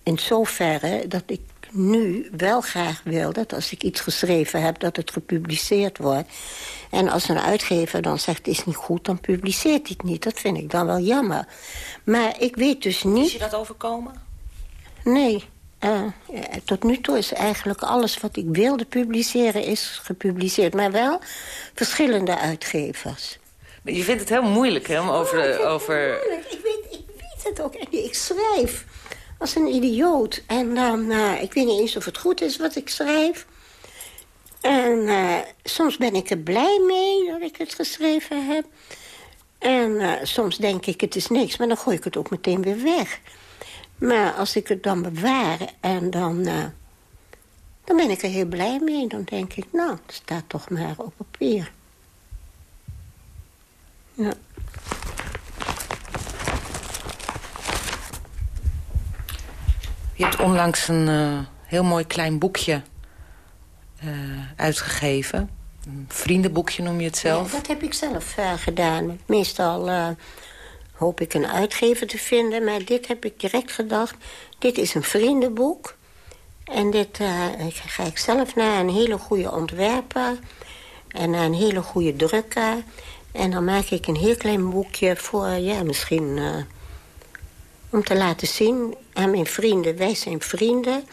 in zoverre dat ik nu wel graag wil... dat als ik iets geschreven heb, dat het gepubliceerd wordt. En als een uitgever dan zegt, het is niet goed, dan publiceert hij het niet. Dat vind ik dan wel jammer. Maar ik weet dus niet... Is je dat overkomen? Nee. Uh, tot nu toe is eigenlijk alles wat ik wilde publiceren is gepubliceerd. Maar wel verschillende uitgevers. Maar je vindt het heel moeilijk, hè? Om over, oh, over... Ik, weet, ik weet het ook. Ik schrijf als een idioot. En dan, uh, ik weet niet eens of het goed is wat ik schrijf. En uh, soms ben ik er blij mee dat ik het geschreven heb. En soms denk ik, het is niks, maar dan gooi ik het ook meteen weer weg. Maar als ik het dan bewaar en dan, uh, dan ben ik er heel blij mee. Dan denk ik, nou, het staat toch maar op papier. Ja. Je hebt onlangs een uh, heel mooi klein boekje uh, uitgegeven. Een vriendenboekje noem je het zelf. Ja, dat heb ik zelf gedaan. Meestal hoop ik een uitgever te vinden. Maar dit heb ik direct gedacht. Dit is een vriendenboek. En dit ga ik zelf naar een hele goede ontwerper. En een hele goede drukker. En dan maak ik een heel klein boekje voor, ja, misschien... om te laten zien aan mijn vrienden. Wij zijn vrienden.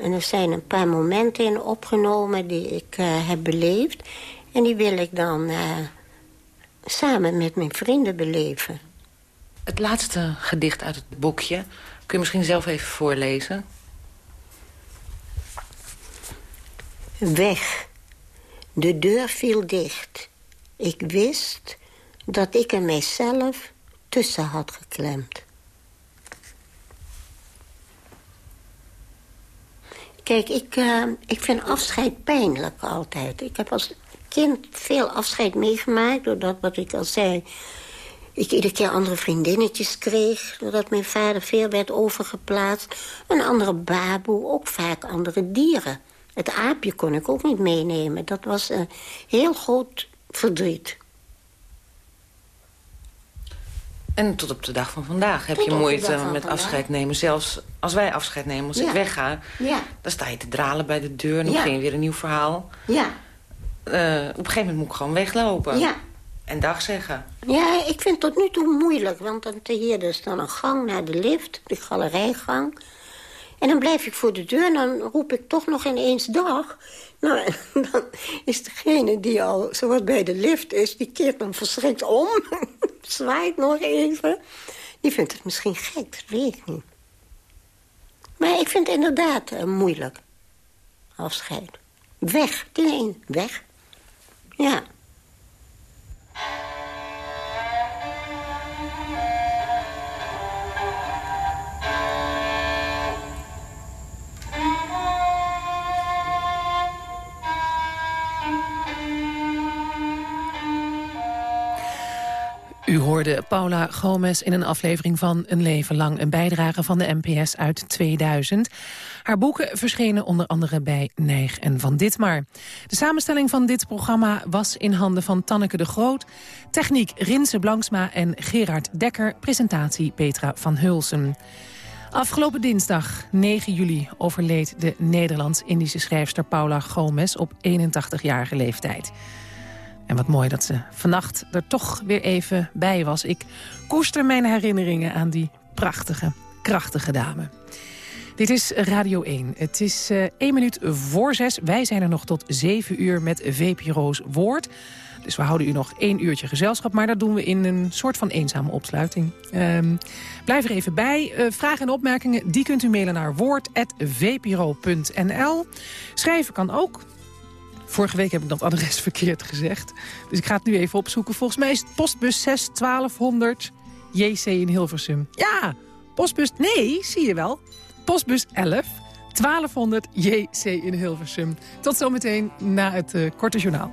En er zijn een paar momenten in opgenomen die ik uh, heb beleefd. En die wil ik dan samen met mijn vrienden beleven. Het laatste gedicht uit het boekje. Kun je misschien zelf even voorlezen? Weg. De deur viel dicht. Ik wist dat ik er mijzelf tussen had geklemd. Kijk, ik, uh, ik vind afscheid pijnlijk altijd. Ik heb als kind veel afscheid meegemaakt... doordat, wat ik al zei, ik iedere keer andere vriendinnetjes kreeg... doordat mijn vader veel werd overgeplaatst. Een andere baboe, ook vaak andere dieren. Het aapje kon ik ook niet meenemen. Dat was een heel groot verdriet. En tot op de dag van vandaag heb je moeite met afscheid nemen. Zelfs als wij afscheid nemen, als ik wegga... Ja. dan sta je te dralen bij de deur en dan begin je weer een nieuw verhaal. Ja. Uh, op een gegeven moment moet ik gewoon weglopen. Ja. En dag zeggen. Ja, ik vind het tot nu toe moeilijk. Want dan, hier is dan een gang naar de lift, de galerijgang. En dan blijf ik voor de deur en dan roep ik toch nog ineens dag. Nou, dan is degene die al zowat bij de lift is... die keert dan verschrikt om, zwaait nog even. Die vindt het misschien gek, dat weet ik niet. Maar ik vind het inderdaad uh, moeilijk. Afscheid. Weg, nee, weg. Ja. U hoorde Paula Gomez in een aflevering van Een Leven Lang... een bijdrage van de NPS uit 2000. Haar boeken verschenen onder andere bij Neig en Van Ditmar. De samenstelling van dit programma was in handen van Tanneke de Groot... techniek Rinse Blanksma en Gerard Dekker... presentatie Petra van Hulsen. Afgelopen dinsdag, 9 juli, overleed de Nederlands-Indische schrijfster Paula Gomez op 81-jarige leeftijd. En wat mooi dat ze vannacht er toch weer even bij was. Ik koester mijn herinneringen aan die prachtige, krachtige dame. Dit is Radio 1. Het is uh, 1 minuut voor 6. Wij zijn er nog tot 7 uur met VPRO's Woord. Dus we houden u nog één uurtje gezelschap. Maar dat doen we in een soort van eenzame opsluiting. Um, blijf er even bij. Uh, vragen en opmerkingen die kunt u mailen naar woord.vpro.nl. Schrijven kan ook. Vorige week heb ik dat adres verkeerd gezegd. Dus ik ga het nu even opzoeken. Volgens mij is het postbus 6 1200 JC in Hilversum. Ja, postbus... Nee, zie je wel. Postbus 11 1200 JC in Hilversum. Tot zometeen na het uh, korte journaal.